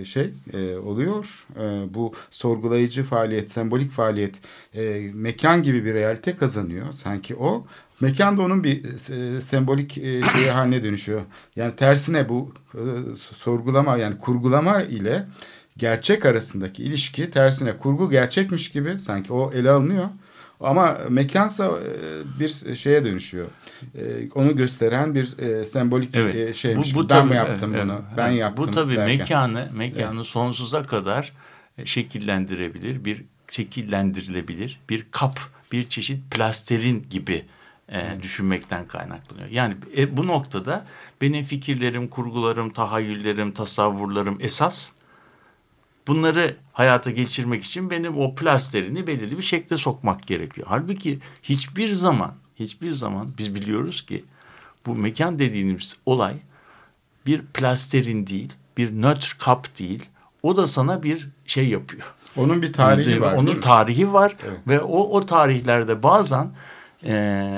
e, şey e, oluyor. E, bu sorgulayıcı faaliyet, sembolik faaliyet e, mekan gibi bir realite kazanıyor. Sanki o mekan da onun bir e, sembolik e, şeyi [coughs] haline dönüşüyor. Yani tersine bu e, sorgulama yani kurgulama ile gerçek arasındaki ilişki tersine kurgu gerçekmiş gibi sanki o ele alınıyor. Ama mekansa e, bir şeye dönüşüyor. E, onu gösteren bir e, sembolik evet. şeymiş. Bu, bu ben tabii, mi yaptım evet, bunu? Evet. Ben yaptım.
Bu tabii derken. mekanı mekanı evet. sonsuza kadar şekillendirebilir, bir şekillendirilebilir bir kap, bir çeşit plasterin gibi e, düşünmekten kaynaklanıyor. Yani e, bu noktada benim fikirlerim, kurgularım, tahayyüllerim, tasavvurlarım esas Bunları hayata geçirmek için benim o plasterini belirli bir şekilde sokmak gerekiyor. Halbuki hiçbir zaman, hiçbir zaman biz biliyoruz ki bu mekan dediğimiz olay bir plasterin değil, bir nötr kap değil. O da sana bir şey yapıyor.
Onun bir tarihi var.
Onun tarihi var evet. ve o o tarihlerde bazen e,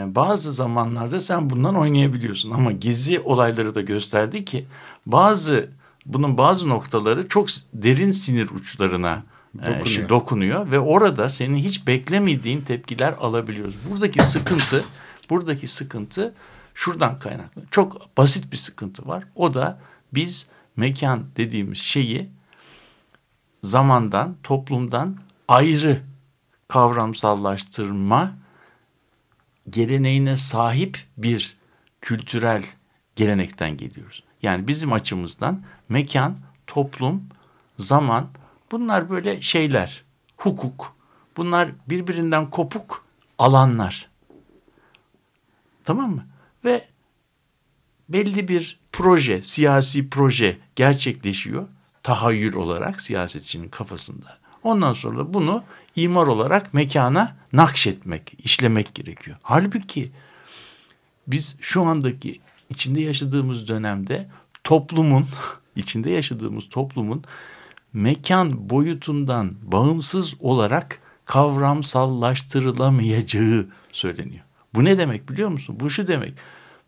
bazı zamanlarda sen bundan oynayabiliyorsun. Ama gezi olayları da gösterdi ki bazı bunun bazı noktaları çok derin sinir uçlarına e, dokunuyor. E, dokunuyor ve orada senin hiç beklemediğin tepkiler alabiliyoruz. Buradaki sıkıntı, buradaki sıkıntı şuradan kaynaklı. Çok basit bir sıkıntı var. O da biz mekan dediğimiz şeyi zamandan, toplumdan ayrı kavramsallaştırma geleneğine sahip bir kültürel gelenekten geliyoruz. Yani bizim açımızdan mekan, toplum, zaman bunlar böyle şeyler. Hukuk. Bunlar birbirinden kopuk alanlar. Tamam mı? Ve belli bir proje, siyasi proje gerçekleşiyor. Tahayyül olarak siyasetçinin kafasında. Ondan sonra bunu imar olarak mekana nakşetmek, işlemek gerekiyor. Halbuki biz şu andaki içinde yaşadığımız dönemde toplumun [laughs] içinde yaşadığımız toplumun mekan boyutundan bağımsız olarak kavramsallaştırılamayacağı söyleniyor. Bu ne demek biliyor musun? Bu şu demek.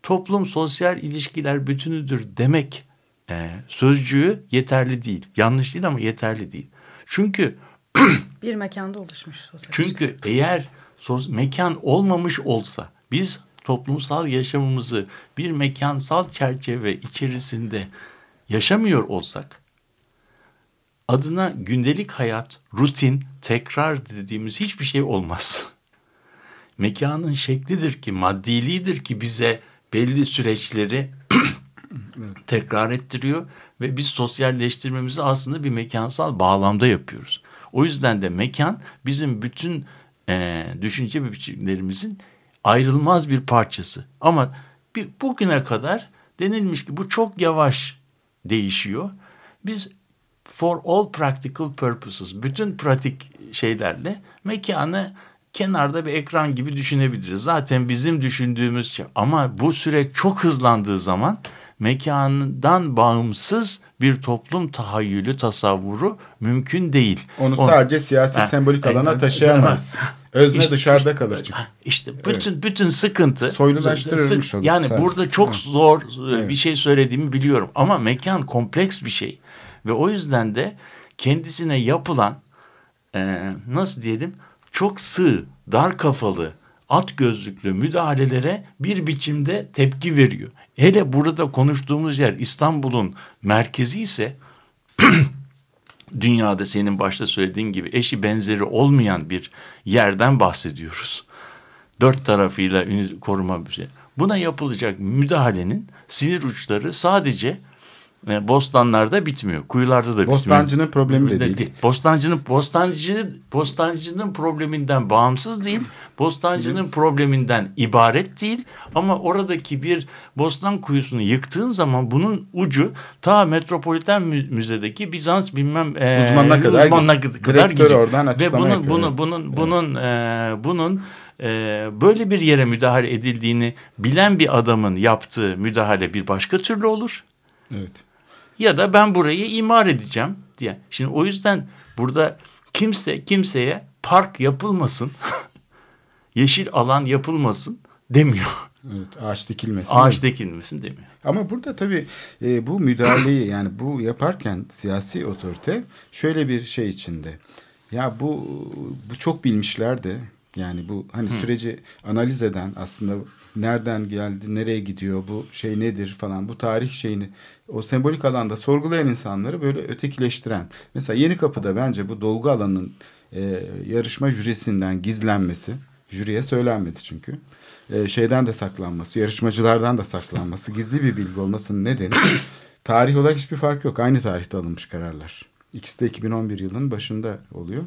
Toplum sosyal ilişkiler bütünüdür demek e, sözcüğü yeterli değil. Yanlış değil ama yeterli değil. Çünkü [clears throat]
bir mekanda oluşmuş sosyal
Çünkü ilişki. eğer sos, mekan olmamış olsa biz toplumsal yaşamımızı bir mekansal çerçeve içerisinde yaşamıyor olsak adına gündelik hayat, rutin, tekrar dediğimiz hiçbir şey olmaz. [laughs] Mekanın şeklidir ki, maddiliğidir ki bize belli süreçleri [clears throat] tekrar ettiriyor ve biz sosyalleştirmemizi aslında bir mekansal bağlamda yapıyoruz. O yüzden de mekan bizim bütün e, düşünce biçimlerimizin ayrılmaz bir parçası. Ama bir, bugüne kadar denilmiş ki bu çok yavaş değişiyor. Biz for all practical purposes bütün pratik şeylerle mekanı kenarda bir ekran gibi düşünebiliriz. Zaten bizim düşündüğümüz şey. Ama bu süreç çok hızlandığı zaman mekandan bağımsız bir toplum tahayyülü, tasavvuru mümkün değil.
Onu
On-
sadece siyasi
Ha,
sembolik
e,
alana
e,
taşıyamaz. Özne
İşte-
dışarıda kalır çünkü.
İşte bütün bütün sıkıntı
Soylulaştırılmış
Sık-
olur
Yani
sadece.
burada çok zor e,
Evet.
bir şey söylediğimi biliyorum ama mekan kompleks bir şey ve o yüzden de kendisine yapılan e, nasıl diyelim çok sığ, dar kafalı, at gözlüklü müdahalelere bir biçimde tepki veriyor. Hele burada konuştuğumuz yer İstanbul'un merkezi ise [clears throat] dünyada senin başta söylediğin gibi eşi benzeri olmayan bir yerden bahsediyoruz. Dört tarafıyla koruma bir şey. Buna yapılacak müdahalenin sinir uçları sadece e, bostanlarda bitmiyor. Kuyularda da bitmiyor.
Bostancının problemi de değil.
Bostancının bostancı bostancının probleminden bağımsız değil. Bostancının probleminden ibaret değil ama oradaki bir bostan kuyusunu yıktığın zaman bunun ucu ta Metropoliten Mü- Müze'deki Bizans bilmem e,
Uzmanına kadar
uzmanına kadar gidiyor.
oradan
Ve bunun
yapıyor,
bunu
evet.
bunun bunun e, bunun e, böyle bir yere müdahale edildiğini bilen bir adamın yaptığı müdahale bir başka türlü olur
Evet.
Ya da ben burayı imar edeceğim diye. Şimdi o yüzden burada kimse kimseye park yapılmasın, [laughs] yeşil alan yapılmasın demiyor.
Evet, ağaç dikilmesin.
Ağaç dikilmesin demiyor.
Ama burada tabii e, bu müdahaleyi yani bu yaparken siyasi otorite şöyle bir şey içinde. Ya bu bu çok bilmişler de yani bu hani süreci analiz eden aslında nereden geldi, nereye gidiyor, bu şey nedir falan bu tarih şeyini o sembolik alanda sorgulayan insanları böyle ötekileştiren. Mesela Yeni Kapı'da bence bu dolgu alanının e, yarışma jürisinden gizlenmesi, jüriye söylenmedi çünkü. E, şeyden de saklanması, yarışmacılardan da saklanması, gizli bir bilgi olmasının nedeni [coughs] tarih olarak hiçbir fark yok. Aynı tarihte alınmış kararlar. İkisi de 2011 yılının başında oluyor.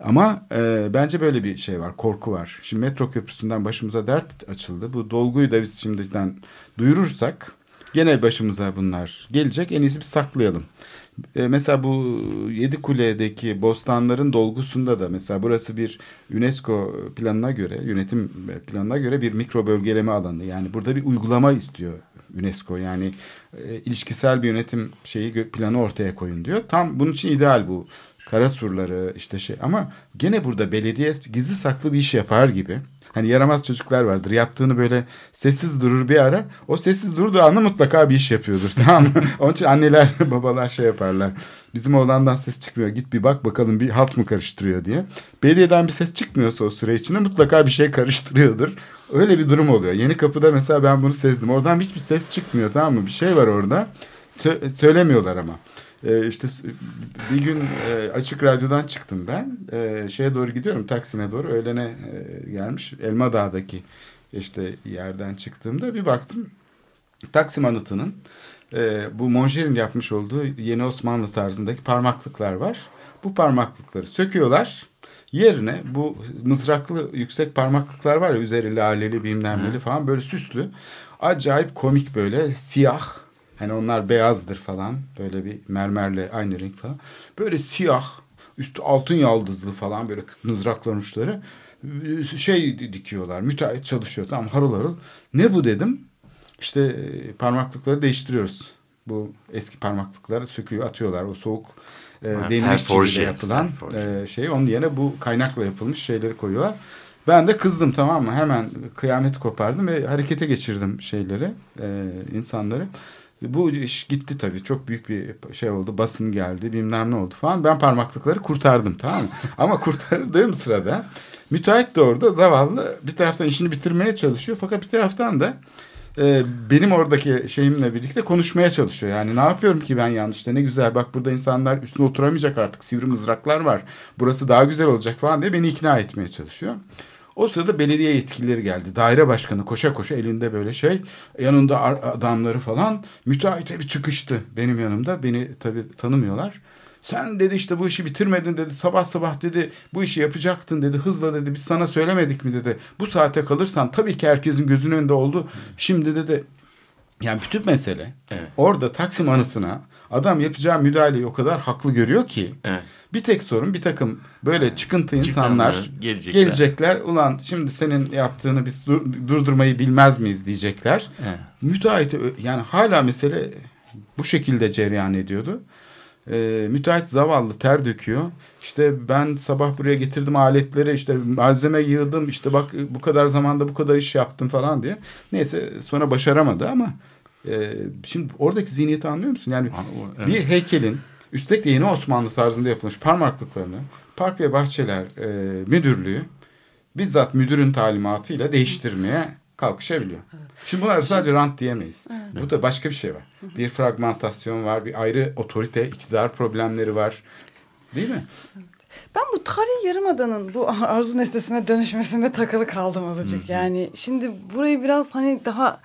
Ama e, bence böyle bir şey var, korku var. Şimdi metro köprüsünden başımıza dert açıldı. Bu dolguyu da biz şimdiden duyurursak gene başımıza bunlar gelecek. En iyisi bir saklayalım. E, mesela bu Yedi Kule'deki bostanların dolgusunda da mesela burası bir UNESCO planına göre, yönetim planına göre bir mikro bölgeleme alanı. Yani burada bir uygulama istiyor UNESCO. Yani e, ilişkisel bir yönetim şeyi planı ortaya koyun diyor. Tam bunun için ideal bu. Kara surları işte şey ama gene burada belediye gizli saklı bir iş yapar gibi. Hani yaramaz çocuklar vardır. Yaptığını böyle sessiz durur bir ara. O sessiz durduğu anda mutlaka bir iş yapıyordur. [laughs] Tamam mı? Onun için anneler [laughs] babalar şey yaparlar. Bizim oğlandan ses çıkmıyor. Git bir bak bakalım bir halt mı karıştırıyor diye. Belediyeden bir ses çıkmıyorsa o süre içinde mutlaka bir şey karıştırıyordur. Öyle bir durum oluyor. Yeni kapıda mesela ben bunu sezdim. Oradan hiçbir ses çıkmıyor tamam mı? Bir şey var orada. Sö- söylemiyorlar ama. Ee, işte bir gün e, açık radyodan çıktım ben. Ee, şeye doğru gidiyorum Taksim'e doğru. Öğlene e, gelmiş. Elma Dağ'daki işte yerden çıktığımda bir baktım. Taksim anıtının e, bu Monjer'in yapmış olduğu yeni Osmanlı tarzındaki parmaklıklar var. Bu parmaklıkları söküyorlar. Yerine bu mızraklı yüksek parmaklıklar var ya üzeri laleli bilmem neli falan böyle süslü. Acayip komik böyle siyah. Hani onlar beyazdır falan. Böyle bir mermerle aynı renk falan. Böyle siyah. Üstü altın yaldızlı falan böyle mızrakların uçları. Şey dikiyorlar. Müteahhit çalışıyor. Tamam harıl harıl. Ne bu dedim. İşte e, parmaklıkları değiştiriyoruz. Bu eski parmaklıkları söküyor atıyorlar. O soğuk e, işçiliğiyle yapılan e, şey. Onun yerine bu kaynakla yapılmış şeyleri koyuyorlar. Ben de kızdım tamam mı? Hemen kıyameti kopardım ve harekete geçirdim şeyleri, e, insanları. Bu iş gitti tabii. Çok büyük bir şey oldu. Basın geldi bilmem ne oldu falan. Ben parmaklıkları kurtardım tamam mı? [laughs] Ama kurtardığım sırada müteahhit de orada zavallı bir taraftan işini bitirmeye çalışıyor. Fakat bir taraftan da e, benim oradaki şeyimle birlikte konuşmaya çalışıyor. Yani ne yapıyorum ki ben yanlış işte ne güzel bak burada insanlar üstüne oturamayacak artık sivri mızraklar var. Burası daha güzel olacak falan diye beni ikna etmeye çalışıyor. O sırada belediye yetkilileri geldi. Daire başkanı koşa koşa elinde böyle şey. Yanında ar- adamları falan. Müteahhite bir çıkıştı benim yanımda. Beni tabii tanımıyorlar. Sen dedi işte bu işi bitirmedin dedi. Sabah sabah dedi bu işi yapacaktın dedi. Hızla dedi biz sana söylemedik mi dedi. Bu saate kalırsan tabii ki herkesin gözünün önünde oldu. Şimdi dedi yani bütün mesele
Evet.
orada Taksim anıtına adam yapacağı müdahaleyi o kadar haklı görüyor ki
Evet.
Bir tek sorun bir takım böyle çıkıntı insanlar
Çıkanlar, gelecekler.
gelecekler. Ulan şimdi senin yaptığını biz dur- durdurmayı bilmez miyiz diyecekler.
Evet.
Müteahhit yani hala mesele bu şekilde cereyan ediyordu. Ee, müteahhit zavallı ter döküyor. İşte ben sabah buraya getirdim aletleri işte malzeme yığdım işte bak bu kadar zamanda bu kadar iş yaptım falan diye. Neyse sonra başaramadı ama e, şimdi oradaki zihniyeti anlıyor musun? Yani
evet.
bir heykelin üstelik de yeni Osmanlı tarzında yapılmış parmaklıklarını Park ve Bahçeler e, Müdürlüğü bizzat müdürün talimatıyla değiştirmeye kalkışabiliyor. Şimdi bunlar sadece rant diyemeyiz. Bu da başka bir şey var. Bir fragmentasyon var, bir ayrı otorite, iktidar problemleri var. Değil mi?
Ben bu tarihi yarımadanın bu [laughs] arzu nesnesine dönüşmesinde takılı kaldım azıcık. Yani şimdi burayı biraz hani daha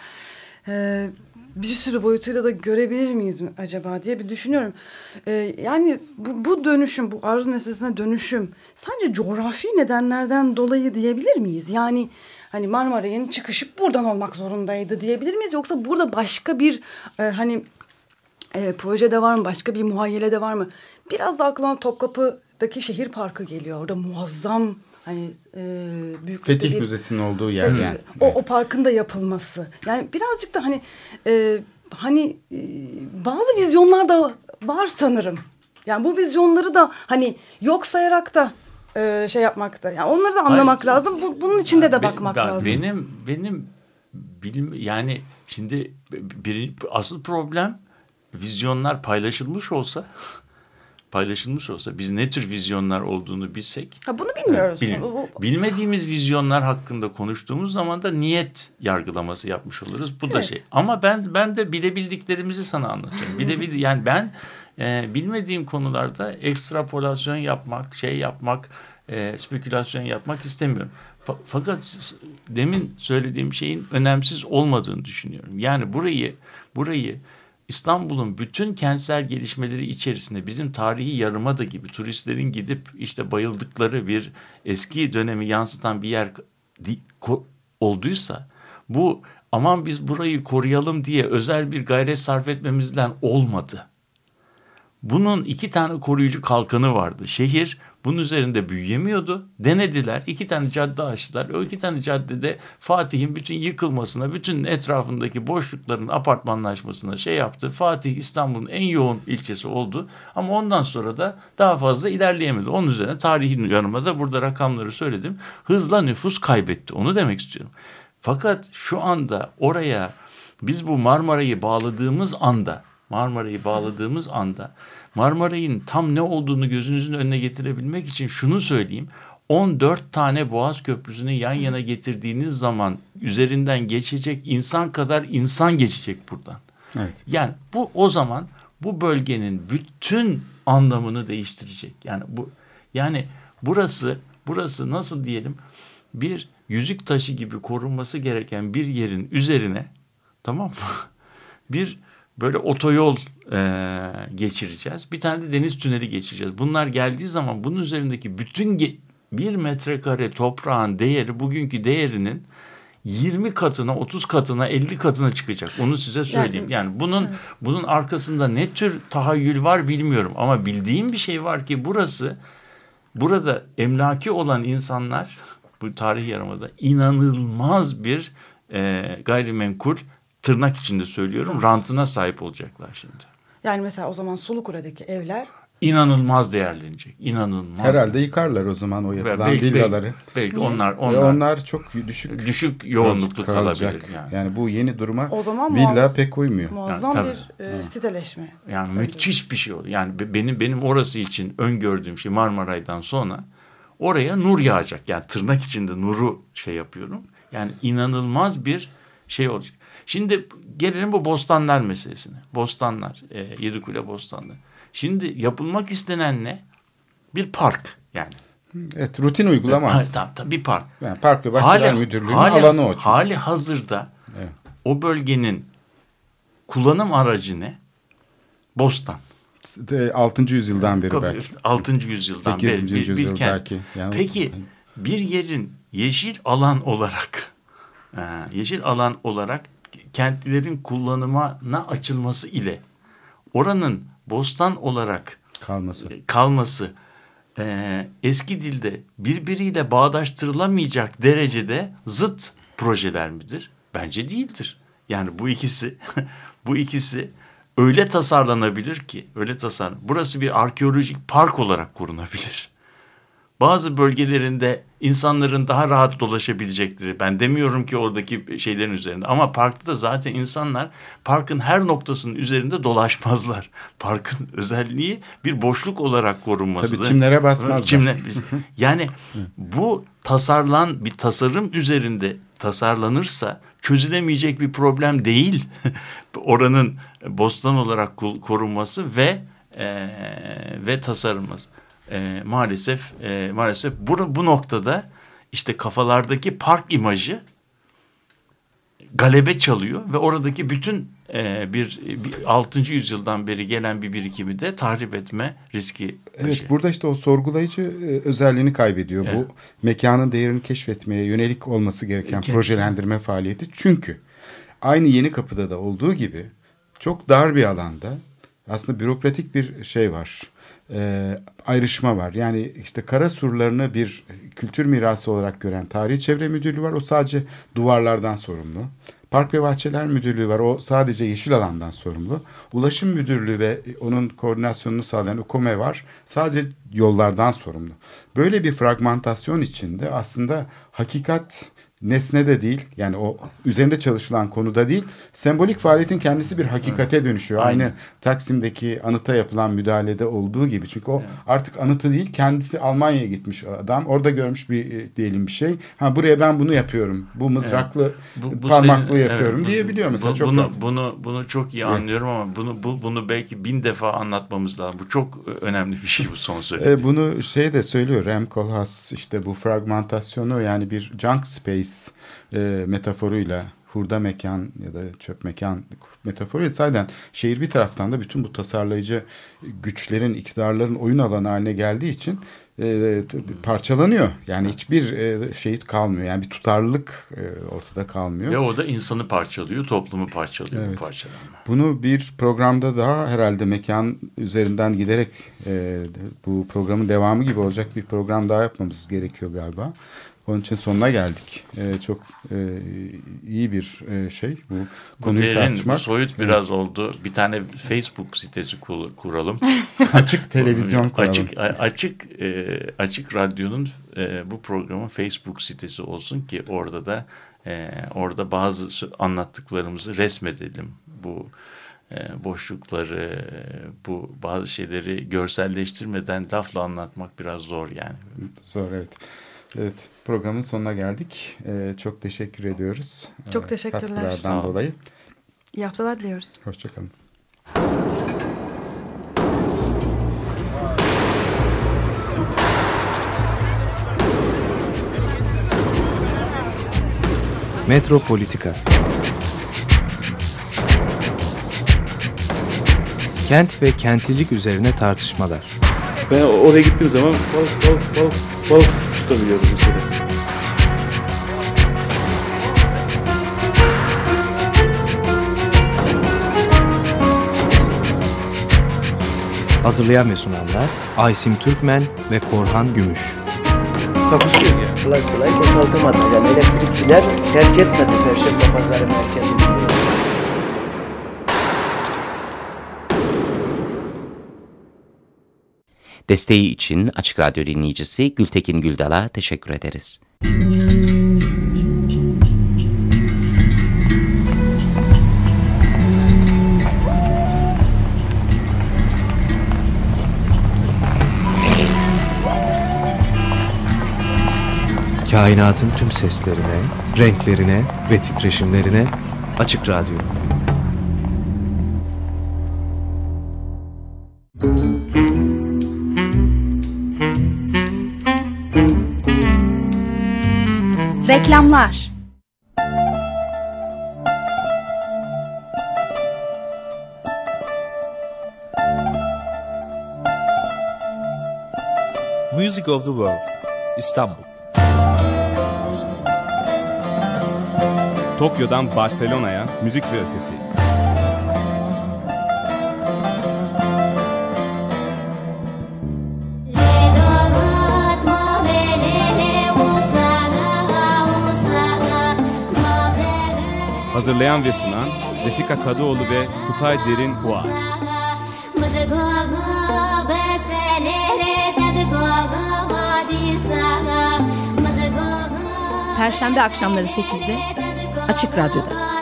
e, bir sürü boyutuyla da görebilir miyiz mi acaba diye bir düşünüyorum. E, yani bu, bu dönüşüm, bu arzu nesnesine dönüşüm sadece coğrafi nedenlerden dolayı diyebilir miyiz? Yani hani Marmaray'ın çıkışı buradan olmak zorundaydı diyebilir miyiz? Yoksa burada başka bir e, hani e, projede var mı? Başka bir muhayyelede var mı? Biraz da aklıma Topkapı'daki şehir parkı geliyor. Orada muazzam hani e, büyüklükte
Fetih
bir...
Müzesi'nin olduğu yer
Fetih-
yani.
O, o parkın da yapılması. Yani birazcık da hani e, hani e, bazı vizyonlar da var sanırım. Yani bu vizyonları da hani yok sayarak da e, şey yapmakta. Yani onları da anlamak
Hayır,
lazım. Bu, bunun içinde de bakmak
ben-
lazım.
Benim benim bilim yani şimdi bir, asıl problem vizyonlar paylaşılmış olsa paylaşılmış olsa biz ne tür vizyonlar olduğunu bilsek
Ha, bunu bilmiyoruz. Bu-
bilmediğimiz vizyonlar hakkında konuştuğumuz zaman da niyet yargılaması yapmış oluruz. Bu da
Evet.
şey. Ama ben ben de bilebildiklerimizi sana anlatacağım. Bilebildi yani ben e, bilmediğim konularda ekstrapolasyon yapmak, şey yapmak, e, spekülasyon yapmak istemiyorum. Fa- fakat demin söylediğim şeyin önemsiz olmadığını düşünüyorum. Yani burayı burayı İstanbul'un bütün kentsel gelişmeleri içerisinde bizim tarihi yarımada gibi turistlerin gidip işte bayıldıkları bir eski dönemi yansıtan bir yer olduysa bu aman biz burayı koruyalım diye özel bir gayret sarf etmemizden olmadı. Bunun iki tane koruyucu kalkanı vardı. Şehir bunun üzerinde büyüyemiyordu. Denediler. iki tane cadde açtılar. O iki tane caddede Fatih'in bütün yıkılmasına, bütün etrafındaki boşlukların apartmanlaşmasına şey yaptı. Fatih İstanbul'un en yoğun ilçesi oldu. Ama ondan sonra da daha fazla ilerleyemedi. Onun üzerine tarihin yarımada burada rakamları söyledim. Hızla nüfus kaybetti. Onu demek istiyorum. Fakat şu anda oraya biz bu Marmara'yı bağladığımız anda Marmara'yı bağladığımız anda Marmaray'ın tam ne olduğunu gözünüzün önüne getirebilmek için şunu söyleyeyim. 14 tane Boğaz Köprüsü'nü yan yana getirdiğiniz zaman üzerinden geçecek insan kadar insan geçecek buradan.
Evet.
Yani bu o zaman bu bölgenin bütün anlamını değiştirecek. Yani bu yani burası burası nasıl diyelim bir yüzük taşı gibi korunması gereken bir yerin üzerine tamam mı? [laughs] Bir böyle otoyol e, geçireceğiz. Bir tane de deniz tüneli geçireceğiz. Bunlar geldiği zaman bunun üzerindeki bütün ge- bir metrekare toprağın değeri bugünkü değerinin 20 katına, 30 katına, 50 katına çıkacak. Onu size söyleyeyim. Yani, bunun bunun arkasında ne tür tahayyül var bilmiyorum ama bildiğim bir şey var ki burası burada emlaki olan insanlar bu tarih yarımada inanılmaz bir e, gayrimenkul tırnak içinde söylüyorum rantına sahip olacaklar şimdi.
Yani mesela o zaman Sulukule'deki evler
İnanılmaz değerlenecek. İnanılmaz.
Herhalde yıkarlar o zaman o yapılan
belki,
villaları.
belki, belki onlar
Ve
onlar,
onlar çok düşük
düşük yoğunluklu
kalacak.
kalabilir yani.
Yani bu yeni duruma
O zaman
villa
muazzam-
pek uymuyor.
muazzam
tabii.
bir e, siteleşme.
Yani müthiş bir şey oldu. Yani be- benim benim orası için öngördüğüm şey Marmaray'dan sonra oraya nur yağacak. Yani tırnak içinde nuru şey yapıyorum. Yani inanılmaz bir şey olacak. Şimdi gelelim bu bostanlar meselesine. Bostanlar, e, Yedikule bostanları. Şimdi yapılmak istenen ne? Bir park yani.
Evet rutin uygulama
Ha,
aslında.
tamam, tamam, bir park.
Yani Park ve Bahçeler Müdürlüğü'nün alanı o. çünkü.
Hali hazırda
Evet.
o bölgenin kullanım aracı ne? Bostan.
De 6. yüzyıldan beri
Tabii,
belki.
6. yüzyıldan
8.
beri bir, bir
yüzyıl
kent.
belki. Yani-
Peki bir yerin yeşil alan olarak [laughs] e, yeşil alan olarak kentlilerin kullanımına açılması ile oranın bostan olarak
kalması.
kalması e, eski dilde birbiriyle bağdaştırılamayacak derecede zıt projeler midir? Bence değildir. Yani bu ikisi [laughs] bu ikisi öyle tasarlanabilir ki öyle tasarlan. Burası bir arkeolojik park olarak korunabilir. Bazı bölgelerinde insanların daha rahat dolaşabilecekleri. Ben demiyorum ki oradaki şeylerin üzerinde ama parkta da zaten insanlar parkın her noktasının üzerinde dolaşmazlar. [laughs] Parkın özelliği bir boşluk olarak korunmasıdır.
Tabii çimlere basmazlar.
Çimle, yani bu tasarlan bir tasarım üzerinde tasarlanırsa çözülemeyecek bir problem değil. [laughs] Oranın bostan olarak korunması ve e, ve tasarımı. E, maalesef e, maalesef bu, bu noktada işte kafalardaki park imajı galebe çalıyor ve oradaki bütün e, bir, bir 6. yüzyıldan beri gelen bir birikimi de tahrip etme riski taşıyor.
Evet burada işte o sorgulayıcı e, özelliğini kaybediyor. Evet. Bu mekanın değerini keşfetmeye yönelik olması gereken Kendi. projelendirme faaliyeti. Çünkü aynı yeni kapıda da olduğu gibi çok dar bir alanda aslında bürokratik bir şey var. E, ayrışma var. Yani işte kara surlarını bir kültür mirası olarak gören tarihi çevre müdürlüğü var. O sadece duvarlardan sorumlu. Park ve Bahçeler Müdürlüğü var. O sadece yeşil alandan sorumlu. Ulaşım Müdürlüğü ve onun koordinasyonunu sağlayan UKOME var. Sadece yollardan sorumlu. Böyle bir fragmentasyon içinde aslında hakikat nesne de değil yani o üzerinde çalışılan konuda değil sembolik faaliyetin kendisi bir hakikate dönüşüyor. Aynen. Aynı Taksim'deki anıta yapılan müdahalede olduğu gibi. Çünkü o evet. artık anıtı değil kendisi Almanya'ya gitmiş adam. Orada görmüş bir e, diyelim bir şey. Ha buraya ben bunu yapıyorum. Bu mızraklı evet. bu, bu parmaklı senin, yapıyorum evet, diyebiliyor mesela. Bu,
çok bunu, bunu bunu çok iyi evet. anlıyorum ama bunu bu, bunu belki bin defa anlatmamız lazım. Bu çok e, önemli bir şey bu son söylediğim.
E, bunu şey de söylüyor Rem Koolhaas işte bu fragmentasyonu yani bir junk space e, metaforuyla hurda mekan ya da çöp mekan metaforuyla sayeden şehir bir taraftan da bütün bu tasarlayıcı güçlerin, iktidarların oyun alanı haline geldiği için e, parçalanıyor. Yani hiçbir e, şehit kalmıyor. Yani bir tutarlılık e, ortada kalmıyor.
Ve o da insanı parçalıyor, toplumu parçalıyor evet. bu parçalanma.
Bunu bir programda daha herhalde mekan üzerinden giderek e, bu programın devamı gibi olacak bir program daha yapmamız gerekiyor galiba. Onun için sonuna geldik. Ee, çok e, iyi bir e, şey bu, bu konuyu derin, tartışmak.
Bu soyut biraz oldu. Bir tane Facebook sitesi kuralım. [laughs]
açık televizyon kuralım.
Açık açık e, açık radyonun e, bu programın Facebook sitesi olsun ki orada da e, orada bazı anlattıklarımızı resmedelim. Bu e, boşlukları, bu bazı şeyleri görselleştirmeden lafla anlatmak biraz zor yani.
Zor evet. Evet programın sonuna geldik. Ee, çok teşekkür ediyoruz.
Çok teşekkürler.
Katkılardan dolayı.
İyi haftalar diliyoruz.
Hoşçakalın.
Metropolitika Kent ve kentlilik üzerine tartışmalar.
Ben oraya gittiğim zaman balık balık balık balık tutabiliyoruz mesela.
Hazırlayan ve sunanlar Aysim Türkmen ve Korhan Gümüş.
Takusuyor ya. Kolay kolay boşaltamadı. Yani elektrikçiler terk etmedi Perşembe Pazarı merkezini.
Desteği için Açık Radyo dinleyicisi Gültekin Güldal'a teşekkür ederiz.
Kainatın tüm seslerine, renklerine ve titreşimlerine Açık Radyo.
Reklamlar
Music of the World İstanbul Tokyo'dan Barcelona'ya müzik ve ötesi. Hazırlayan ve sunan Refika Kadıoğlu ve Kutay Derin Huar.
Perşembe akşamları 8'de Açık Radyo'da.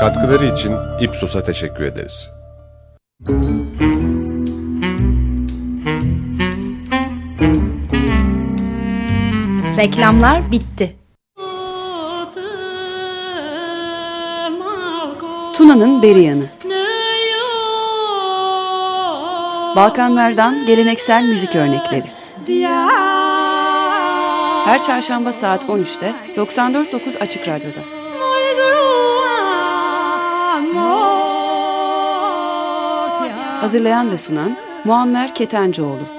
Katkıları için Ipsos'a teşekkür ederiz.
Reklamlar bitti.
Tuna'nın beri yanı. Balkanlardan geleneksel müzik örnekleri. Her çarşamba saat 13'te 94.9 Açık Radyo'da. Hazırlayan ve sunan Muammer Ketencoğlu.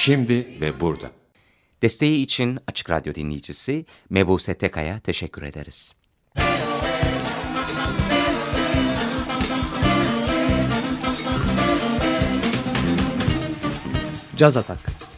Şimdi ve burada. Desteği için Açık Radyo dinleyicisi Mebuse Tekay'a teşekkür ederiz.
Caz Atak